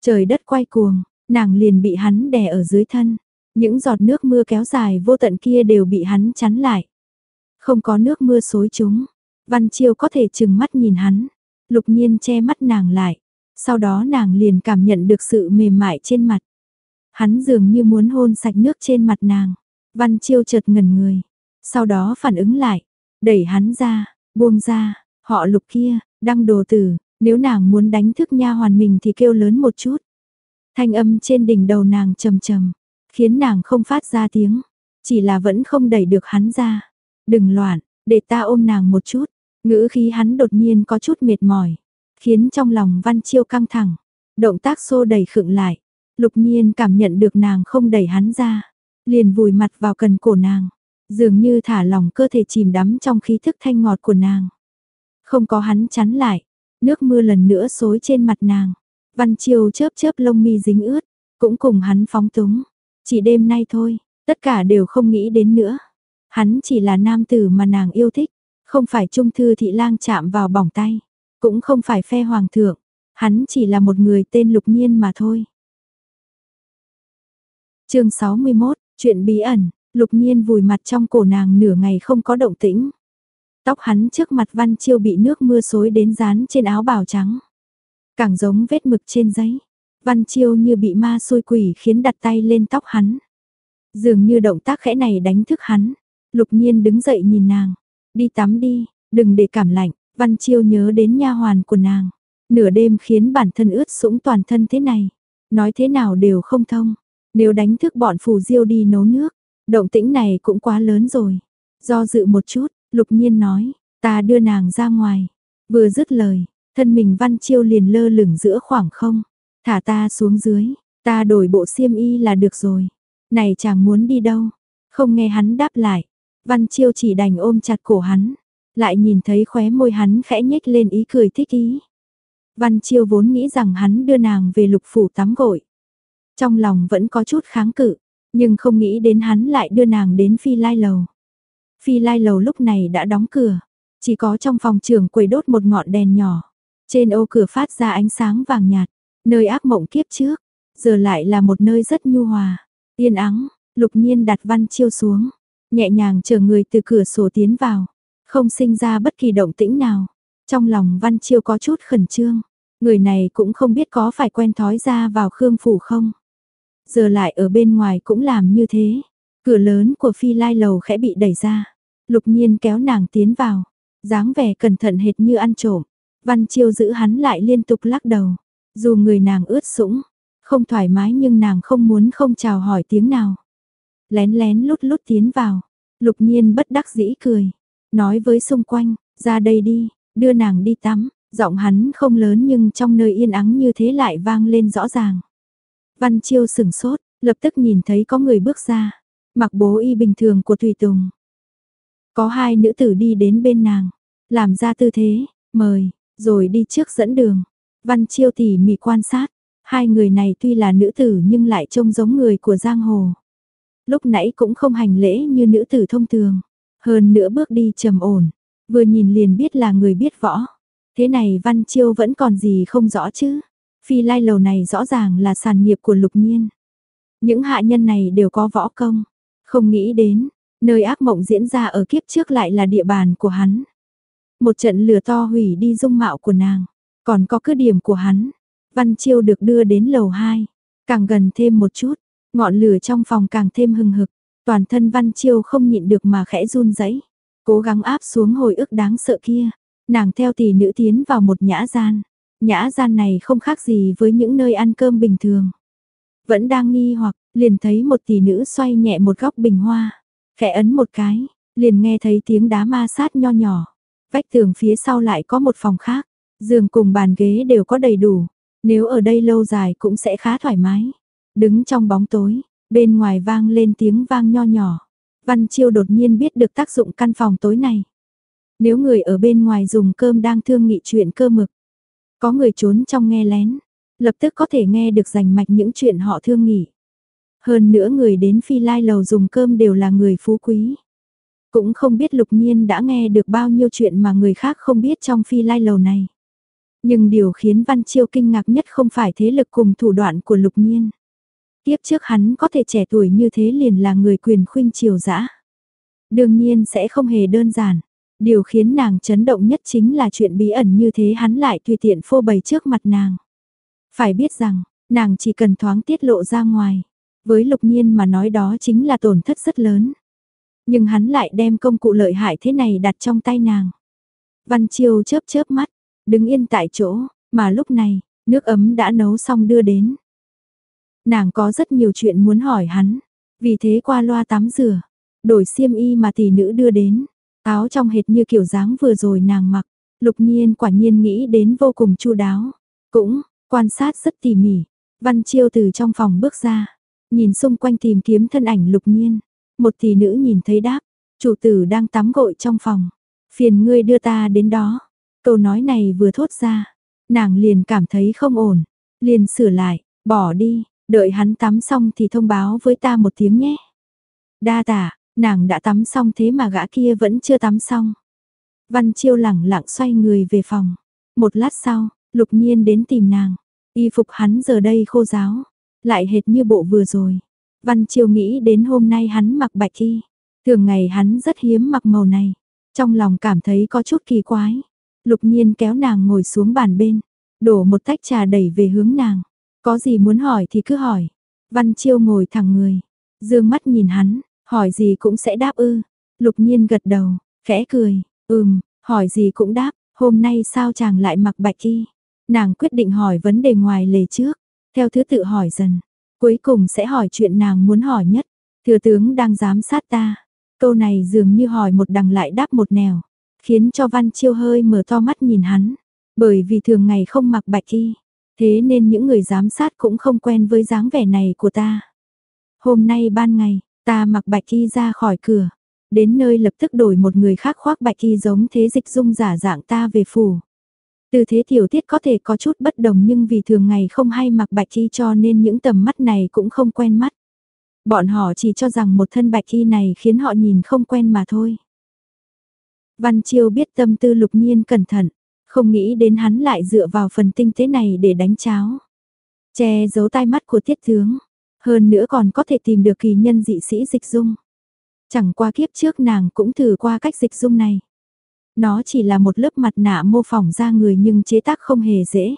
Trời đất quay cuồng, nàng liền bị hắn đè ở dưới thân. Những giọt nước mưa kéo dài vô tận kia đều bị hắn chắn lại. Không có nước mưa xối chúng. Văn Chiêu có thể chừng mắt nhìn hắn. Lục nhiên che mắt nàng lại. Sau đó nàng liền cảm nhận được sự mềm mại trên mặt. Hắn dường như muốn hôn sạch nước trên mặt nàng. Văn Chiêu chợt ngẩn người. Sau đó phản ứng lại. Đẩy hắn ra, buông ra, họ lục kia, đăng đồ tử. Nếu nàng muốn đánh thức nha hoàn mình thì kêu lớn một chút. Thanh âm trên đỉnh đầu nàng trầm trầm, khiến nàng không phát ra tiếng. Chỉ là vẫn không đẩy được hắn ra. Đừng loạn, để ta ôm nàng một chút. Ngữ khí hắn đột nhiên có chút mệt mỏi, khiến trong lòng Văn Chiêu căng thẳng. Động tác xô đẩy khựng lại, lục nhiên cảm nhận được nàng không đẩy hắn ra, liền vùi mặt vào cần cổ nàng, dường như thả lòng cơ thể chìm đắm trong khí thức thanh ngọt của nàng. Không có hắn chắn lại, nước mưa lần nữa xối trên mặt nàng. Văn Chiêu chớp chớp lông mi dính ướt, cũng cùng hắn phóng túng. Chỉ đêm nay thôi, tất cả đều không nghĩ đến nữa. Hắn chỉ là nam tử mà nàng yêu thích, không phải trung thư thị lang chạm vào bỏng tay, cũng không phải phe hoàng thượng, hắn chỉ là một người tên lục nhiên mà thôi. chương 61, chuyện bí ẩn, lục nhiên vùi mặt trong cổ nàng nửa ngày không có động tĩnh. Tóc hắn trước mặt văn chiêu bị nước mưa xối đến dán trên áo bào trắng. Càng giống vết mực trên giấy. Văn chiêu như bị ma xôi quỷ khiến đặt tay lên tóc hắn. Dường như động tác khẽ này đánh thức hắn. Lục nhiên đứng dậy nhìn nàng. Đi tắm đi, đừng để cảm lạnh, Văn Chiêu nhớ đến nha hoàn của nàng. Nửa đêm khiến bản thân ướt sũng toàn thân thế này. Nói thế nào đều không thông. Nếu đánh thức bọn phù diêu đi nấu nước, động tĩnh này cũng quá lớn rồi. Do dự một chút, lục nhiên nói, ta đưa nàng ra ngoài. Vừa dứt lời, thân mình Văn Chiêu liền lơ lửng giữa khoảng không. Thả ta xuống dưới, ta đổi bộ xiêm y là được rồi. Này chàng muốn đi đâu? Không nghe hắn đáp lại, Văn Chiêu chỉ đành ôm chặt cổ hắn, lại nhìn thấy khóe môi hắn khẽ nhếch lên ý cười thích ý. Văn Chiêu vốn nghĩ rằng hắn đưa nàng về lục phủ tắm gội. Trong lòng vẫn có chút kháng cự, nhưng không nghĩ đến hắn lại đưa nàng đến phi lai lầu. Phi lai lầu lúc này đã đóng cửa, Chỉ có trong phòng trường quầy đốt một ngọn đèn nhỏ. Trên ô cửa phát ra ánh sáng vàng nhạt, nơi ác mộng kiếp trước, giờ lại là một nơi rất nhu hòa, yên ắng, lục nhiên đặt văn chiêu xuống, nhẹ nhàng chờ người từ cửa sổ tiến vào, không sinh ra bất kỳ động tĩnh nào. Trong lòng văn chiêu có chút khẩn trương, người này cũng không biết có phải quen thói ra vào khương phủ không. Giờ lại ở bên ngoài cũng làm như thế, cửa lớn của phi lai lầu khẽ bị đẩy ra, lục nhiên kéo nàng tiến vào, dáng vẻ cẩn thận hệt như ăn trộm. Văn Chiêu giữ hắn lại liên tục lắc đầu. Dù người nàng ướt sũng, không thoải mái nhưng nàng không muốn không chào hỏi tiếng nào. Lén lén lút lút tiến vào, lục nhiên bất đắc dĩ cười. Nói với xung quanh, ra đây đi, đưa nàng đi tắm. Giọng hắn không lớn nhưng trong nơi yên ắng như thế lại vang lên rõ ràng. Văn Chiêu sừng sốt, lập tức nhìn thấy có người bước ra, mặc bố y bình thường của Tùy Tùng. Có hai nữ tử đi đến bên nàng, làm ra tư thế, mời, rồi đi trước dẫn đường. Văn Chiêu tỉ mỉ quan sát, hai người này tuy là nữ tử nhưng lại trông giống người của giang hồ. Lúc nãy cũng không hành lễ như nữ tử thông thường, hơn nữa bước đi trầm ổn, vừa nhìn liền biết là người biết võ. Thế này Văn Chiêu vẫn còn gì không rõ chứ? Phi lai lầu này rõ ràng là sản nghiệp của lục nhiên. Những hạ nhân này đều có võ công, không nghĩ đến, nơi ác mộng diễn ra ở kiếp trước lại là địa bàn của hắn. Một trận lửa to hủy đi dung mạo của nàng, còn có cứ điểm của hắn. Văn Chiêu được đưa đến lầu 2, càng gần thêm một chút, ngọn lửa trong phòng càng thêm hừng hực, toàn thân Văn Chiêu không nhịn được mà khẽ run rẩy, cố gắng áp xuống hồi ức đáng sợ kia. Nàng theo tỷ nữ tiến vào một nhã gian. Nhã gian này không khác gì với những nơi ăn cơm bình thường. Vẫn đang nghi hoặc, liền thấy một tỷ nữ xoay nhẹ một góc bình hoa, khẽ ấn một cái, liền nghe thấy tiếng đá ma sát nho nhỏ. Vách tường phía sau lại có một phòng khác, giường cùng bàn ghế đều có đầy đủ, nếu ở đây lâu dài cũng sẽ khá thoải mái. Đứng trong bóng tối, bên ngoài vang lên tiếng vang nho nhỏ. Văn Chiêu đột nhiên biết được tác dụng căn phòng tối này. Nếu người ở bên ngoài dùng cơm đang thương nghị chuyện cơ mực, có người trốn trong nghe lén, lập tức có thể nghe được rành mạch những chuyện họ thương nghị. Hơn nữa người đến phi lai lầu dùng cơm đều là người phú quý. Cũng không biết lục nhiên đã nghe được bao nhiêu chuyện mà người khác không biết trong phi lai lầu này. Nhưng điều khiến Văn Chiêu kinh ngạc nhất không phải thế lực cùng thủ đoạn của lục nhiên. Tiếp trước hắn có thể trẻ tuổi như thế liền là người quyền khuynh triều dã. Đương nhiên sẽ không hề đơn giản. Điều khiến nàng chấn động nhất chính là chuyện bí ẩn như thế hắn lại tùy tiện phô bày trước mặt nàng. Phải biết rằng, nàng chỉ cần thoáng tiết lộ ra ngoài. Với lục nhiên mà nói đó chính là tổn thất rất lớn. Nhưng hắn lại đem công cụ lợi hại thế này đặt trong tay nàng. Văn Chiêu chớp chớp mắt, đứng yên tại chỗ, mà lúc này, nước ấm đã nấu xong đưa đến. Nàng có rất nhiều chuyện muốn hỏi hắn, vì thế qua loa tắm rửa, đổi xiêm y mà tỷ nữ đưa đến, áo trong hệt như kiểu dáng vừa rồi nàng mặc, lục nhiên quả nhiên nghĩ đến vô cùng chu đáo, cũng, quan sát rất tỉ mỉ, văn chiêu từ trong phòng bước ra, nhìn xung quanh tìm kiếm thân ảnh lục nhiên, một tỷ nữ nhìn thấy đáp, chủ tử đang tắm gội trong phòng, phiền ngươi đưa ta đến đó. Câu nói này vừa thốt ra, nàng liền cảm thấy không ổn, liền sửa lại, bỏ đi, đợi hắn tắm xong thì thông báo với ta một tiếng nhé. Đa tả, nàng đã tắm xong thế mà gã kia vẫn chưa tắm xong. Văn Chiêu lẳng lặng xoay người về phòng. Một lát sau, lục nhiên đến tìm nàng. Y phục hắn giờ đây khô ráo, lại hệt như bộ vừa rồi. Văn Chiêu nghĩ đến hôm nay hắn mặc bạch y. Thường ngày hắn rất hiếm mặc màu này. Trong lòng cảm thấy có chút kỳ quái. Lục nhiên kéo nàng ngồi xuống bàn bên. Đổ một tách trà đẩy về hướng nàng. Có gì muốn hỏi thì cứ hỏi. Văn Chiêu ngồi thẳng người. Dương mắt nhìn hắn. Hỏi gì cũng sẽ đáp ư. Lục nhiên gật đầu. Khẽ cười. Ừm, hỏi gì cũng đáp. Hôm nay sao chàng lại mặc bạch y? Nàng quyết định hỏi vấn đề ngoài lề trước. Theo thứ tự hỏi dần. Cuối cùng sẽ hỏi chuyện nàng muốn hỏi nhất. Thừa tướng đang giám sát ta. Câu này dường như hỏi một đằng lại đáp một nẻo. Khiến cho Văn Chiêu hơi mở to mắt nhìn hắn. Bởi vì thường ngày không mặc bạch y. Thế nên những người giám sát cũng không quen với dáng vẻ này của ta. Hôm nay ban ngày, ta mặc bạch y ra khỏi cửa. Đến nơi lập tức đổi một người khác khoác bạch y giống thế dịch dung giả dạng ta về phủ. Từ thế tiểu tiết có thể có chút bất đồng nhưng vì thường ngày không hay mặc bạch y cho nên những tầm mắt này cũng không quen mắt. Bọn họ chỉ cho rằng một thân bạch y này khiến họ nhìn không quen mà thôi. Văn Chiêu biết tâm tư lục nhiên cẩn thận, không nghĩ đến hắn lại dựa vào phần tinh tế này để đánh cháo. Che giấu tai mắt của tiết tướng, hơn nữa còn có thể tìm được kỳ nhân dị sĩ dịch dung. Chẳng qua kiếp trước nàng cũng thử qua cách dịch dung này. Nó chỉ là một lớp mặt nạ mô phỏng ra người nhưng chế tác không hề dễ.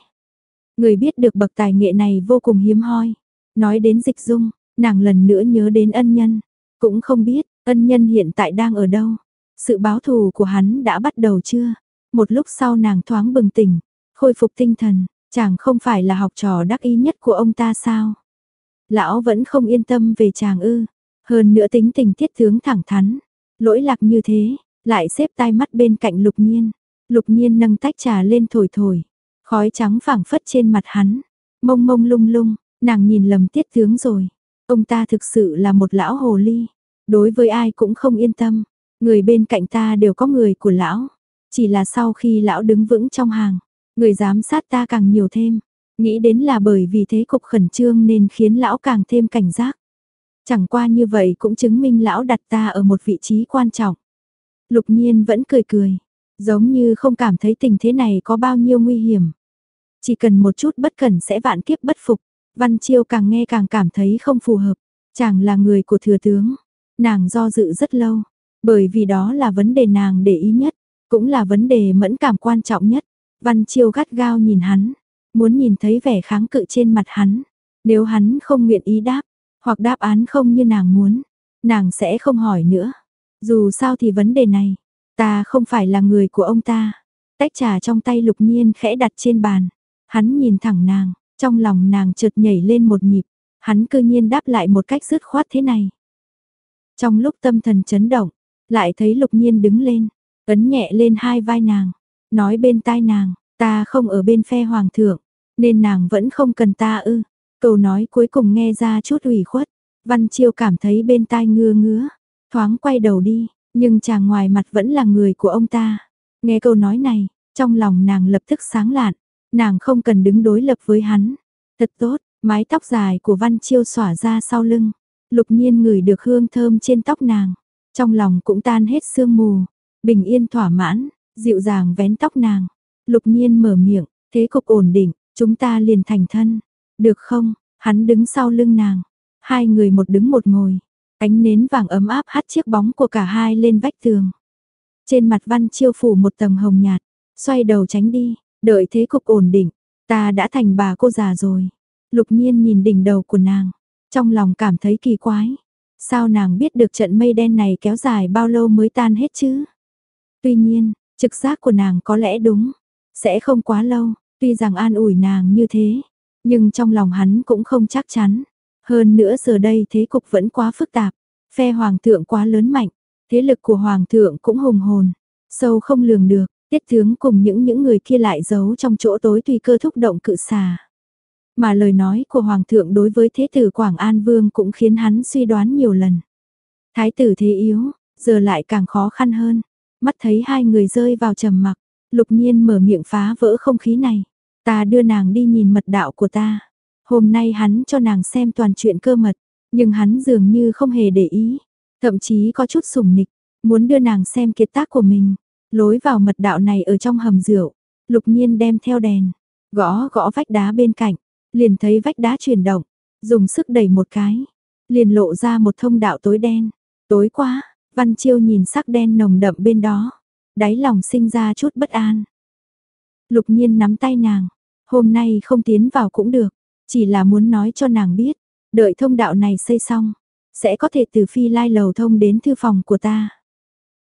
Người biết được bậc tài nghệ này vô cùng hiếm hoi. Nói đến dịch dung, nàng lần nữa nhớ đến ân nhân. Cũng không biết, ân nhân hiện tại đang ở đâu. Sự báo thù của hắn đã bắt đầu chưa? Một lúc sau nàng thoáng bừng tỉnh, khôi phục tinh thần, chàng không phải là học trò đắc ý nhất của ông ta sao? Lão vẫn không yên tâm về chàng ư. Hơn nữa tính tình tiết tướng thẳng thắn, lỗi lạc như thế, lại xếp tai mắt bên cạnh lục nhiên. Lục nhiên nâng tách trà lên thổi thổi, khói trắng phảng phất trên mặt hắn, mông mông lung lung, nàng nhìn lầm tiết tướng rồi. Ông ta thực sự là một lão hồ ly, đối với ai cũng không yên tâm, người bên cạnh ta đều có người của lão. Chỉ là sau khi lão đứng vững trong hàng, người giám sát ta càng nhiều thêm, nghĩ đến là bởi vì thế cục khẩn trương nên khiến lão càng thêm cảnh giác. Chẳng qua như vậy cũng chứng minh lão đặt ta ở một vị trí quan trọng. Lục nhiên vẫn cười cười, giống như không cảm thấy tình thế này có bao nhiêu nguy hiểm. Chỉ cần một chút bất cẩn sẽ vạn kiếp bất phục, Văn Chiêu càng nghe càng cảm thấy không phù hợp. Chàng là người của thừa tướng, nàng do dự rất lâu, bởi vì đó là vấn đề nàng để ý nhất, cũng là vấn đề mẫn cảm quan trọng nhất. Văn Chiêu gắt gao nhìn hắn, muốn nhìn thấy vẻ kháng cự trên mặt hắn. Nếu hắn không nguyện ý đáp, hoặc đáp án không như nàng muốn, nàng sẽ không hỏi nữa. Dù sao thì vấn đề này, ta không phải là người của ông ta. Tách trà trong tay lục nhiên khẽ đặt trên bàn. Hắn nhìn thẳng nàng, trong lòng nàng chợt nhảy lên một nhịp. Hắn cư nhiên đáp lại một cách dứt khoát thế này. Trong lúc tâm thần chấn động, lại thấy lục nhiên đứng lên, ấn nhẹ lên hai vai nàng, nói bên tai nàng, ta không ở bên phe hoàng thượng, nên nàng vẫn không cần ta ư. Câu nói cuối cùng nghe ra chút ủy khuất, Văn Chiêu cảm thấy bên tai ngưa ngứa, thoáng quay đầu đi, nhưng chàng ngoài mặt vẫn là người của ông ta. Nghe câu nói này, trong lòng nàng lập tức sáng lạn, nàng không cần đứng đối lập với hắn. Thật tốt, mái tóc dài của Văn Chiêu xỏa ra sau lưng, lục nhiên ngửi được hương thơm trên tóc nàng, trong lòng cũng tan hết sương mù, bình yên thỏa mãn, dịu dàng vén tóc nàng. Lục nhiên mở miệng, thế cục ổn định, chúng ta liền thành thân. Được không? Hắn đứng sau lưng nàng. Hai người một đứng một ngồi. Ánh nến vàng ấm áp hắt chiếc bóng của cả hai lên vách tường. Trên mặt văn chiêu phủ một tầng hồng nhạt. Xoay đầu tránh đi. Đợi thế cục ổn định. Ta đã thành bà cô già rồi. Lục nhiên nhìn đỉnh đầu của nàng. Trong lòng cảm thấy kỳ quái. Sao nàng biết được trận mây đen này kéo dài bao lâu mới tan hết chứ? Tuy nhiên, trực giác của nàng có lẽ đúng. Sẽ không quá lâu, tuy rằng an ủi nàng như thế, nhưng trong lòng hắn cũng không chắc chắn. Hơn nữa giờ đây thế cục vẫn quá phức tạp, phe hoàng thượng quá lớn mạnh, thế lực của hoàng thượng cũng hùng hồn, sâu không lường được, tiết tướng cùng những những người kia lại giấu trong chỗ tối tùy cơ thúc động cự xà. Mà lời nói của hoàng thượng đối với thế tử Quảng An Vương cũng khiến hắn suy đoán nhiều lần. Thái tử thế yếu, giờ lại càng khó khăn hơn, mắt thấy hai người rơi vào trầm mặc, lục nhiên mở miệng phá vỡ không khí này. Ta đưa nàng đi nhìn mật đạo của ta. Hôm nay hắn cho nàng xem toàn chuyện cơ mật, nhưng hắn dường như không hề để ý, thậm chí có chút sủng nịch, muốn đưa nàng xem kiệt tác của mình. Lối vào mật đạo này ở trong hầm rượu, lục nhiên đem theo đèn, gõ gõ vách đá bên cạnh, liền thấy vách đá chuyển động, dùng sức đẩy một cái, liền lộ ra một thông đạo tối đen. Tối quá, Văn Chiêu nhìn sắc đen nồng đậm bên đó, đáy lòng sinh ra chút bất an. Lục nhiên nắm tay nàng, hôm nay không tiến vào cũng được, chỉ là muốn nói cho nàng biết, đợi thông đạo này xây xong, sẽ có thể từ phi lai lầu thông đến thư phòng của ta.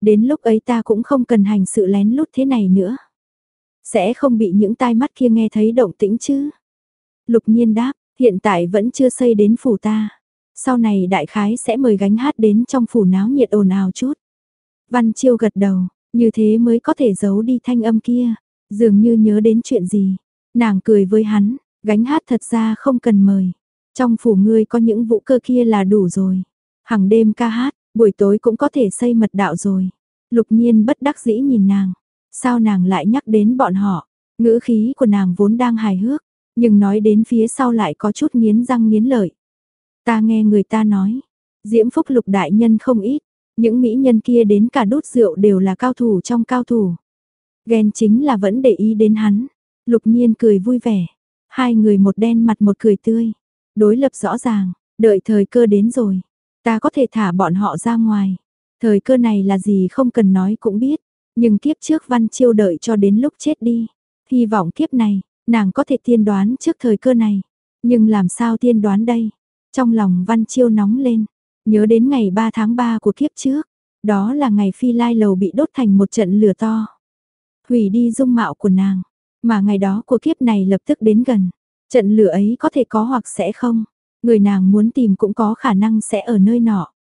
Đến lúc ấy ta cũng không cần hành sự lén lút thế này nữa. Sẽ không bị những tai mắt kia nghe thấy động tĩnh chứ. Lục nhiên đáp, hiện tại vẫn chưa xây đến phủ ta. Sau này đại khái sẽ mời gánh hát đến trong phủ náo nhiệt ồn ào chút. Văn Chiêu gật đầu, như thế mới có thể giấu đi thanh âm kia. Dường như nhớ đến chuyện gì. Nàng cười với hắn, gánh hát thật ra không cần mời. Trong phủ ngươi có những vũ cơ kia là đủ rồi. Hằng đêm ca hát, buổi tối cũng có thể xây mật đạo rồi. Lục nhiên bất đắc dĩ nhìn nàng. Sao nàng lại nhắc đến bọn họ? Ngữ khí của nàng vốn đang hài hước, nhưng nói đến phía sau lại có chút nghiến răng nghiến lợi. Ta nghe người ta nói, diễm phúc lục đại nhân không ít, Những mỹ nhân kia đến cả đốt rượu đều là cao thủ trong cao thủ. Ghen chính là vẫn để ý đến hắn. Lục nhiên cười vui vẻ. Hai người một đen mặt một cười tươi. Đối lập rõ ràng, đợi thời cơ đến rồi. Ta có thể thả bọn họ ra ngoài. Thời cơ này là gì không cần nói cũng biết. Nhưng kiếp trước Văn Chiêu đợi cho đến lúc chết đi. Hy vọng kiếp này, nàng có thể tiên đoán trước thời cơ này. Nhưng làm sao tiên đoán đây? Trong lòng Văn Chiêu nóng lên. Nhớ đến ngày 3 tháng 3 của kiếp trước. Đó là ngày phi lai lầu bị đốt thành một trận lửa to. Hủy đi dung mạo của nàng. Mà ngày đó của kiếp này lập tức đến gần. Trận lửa ấy có thể có hoặc sẽ không. Người nàng muốn tìm cũng có khả năng sẽ ở nơi nọ.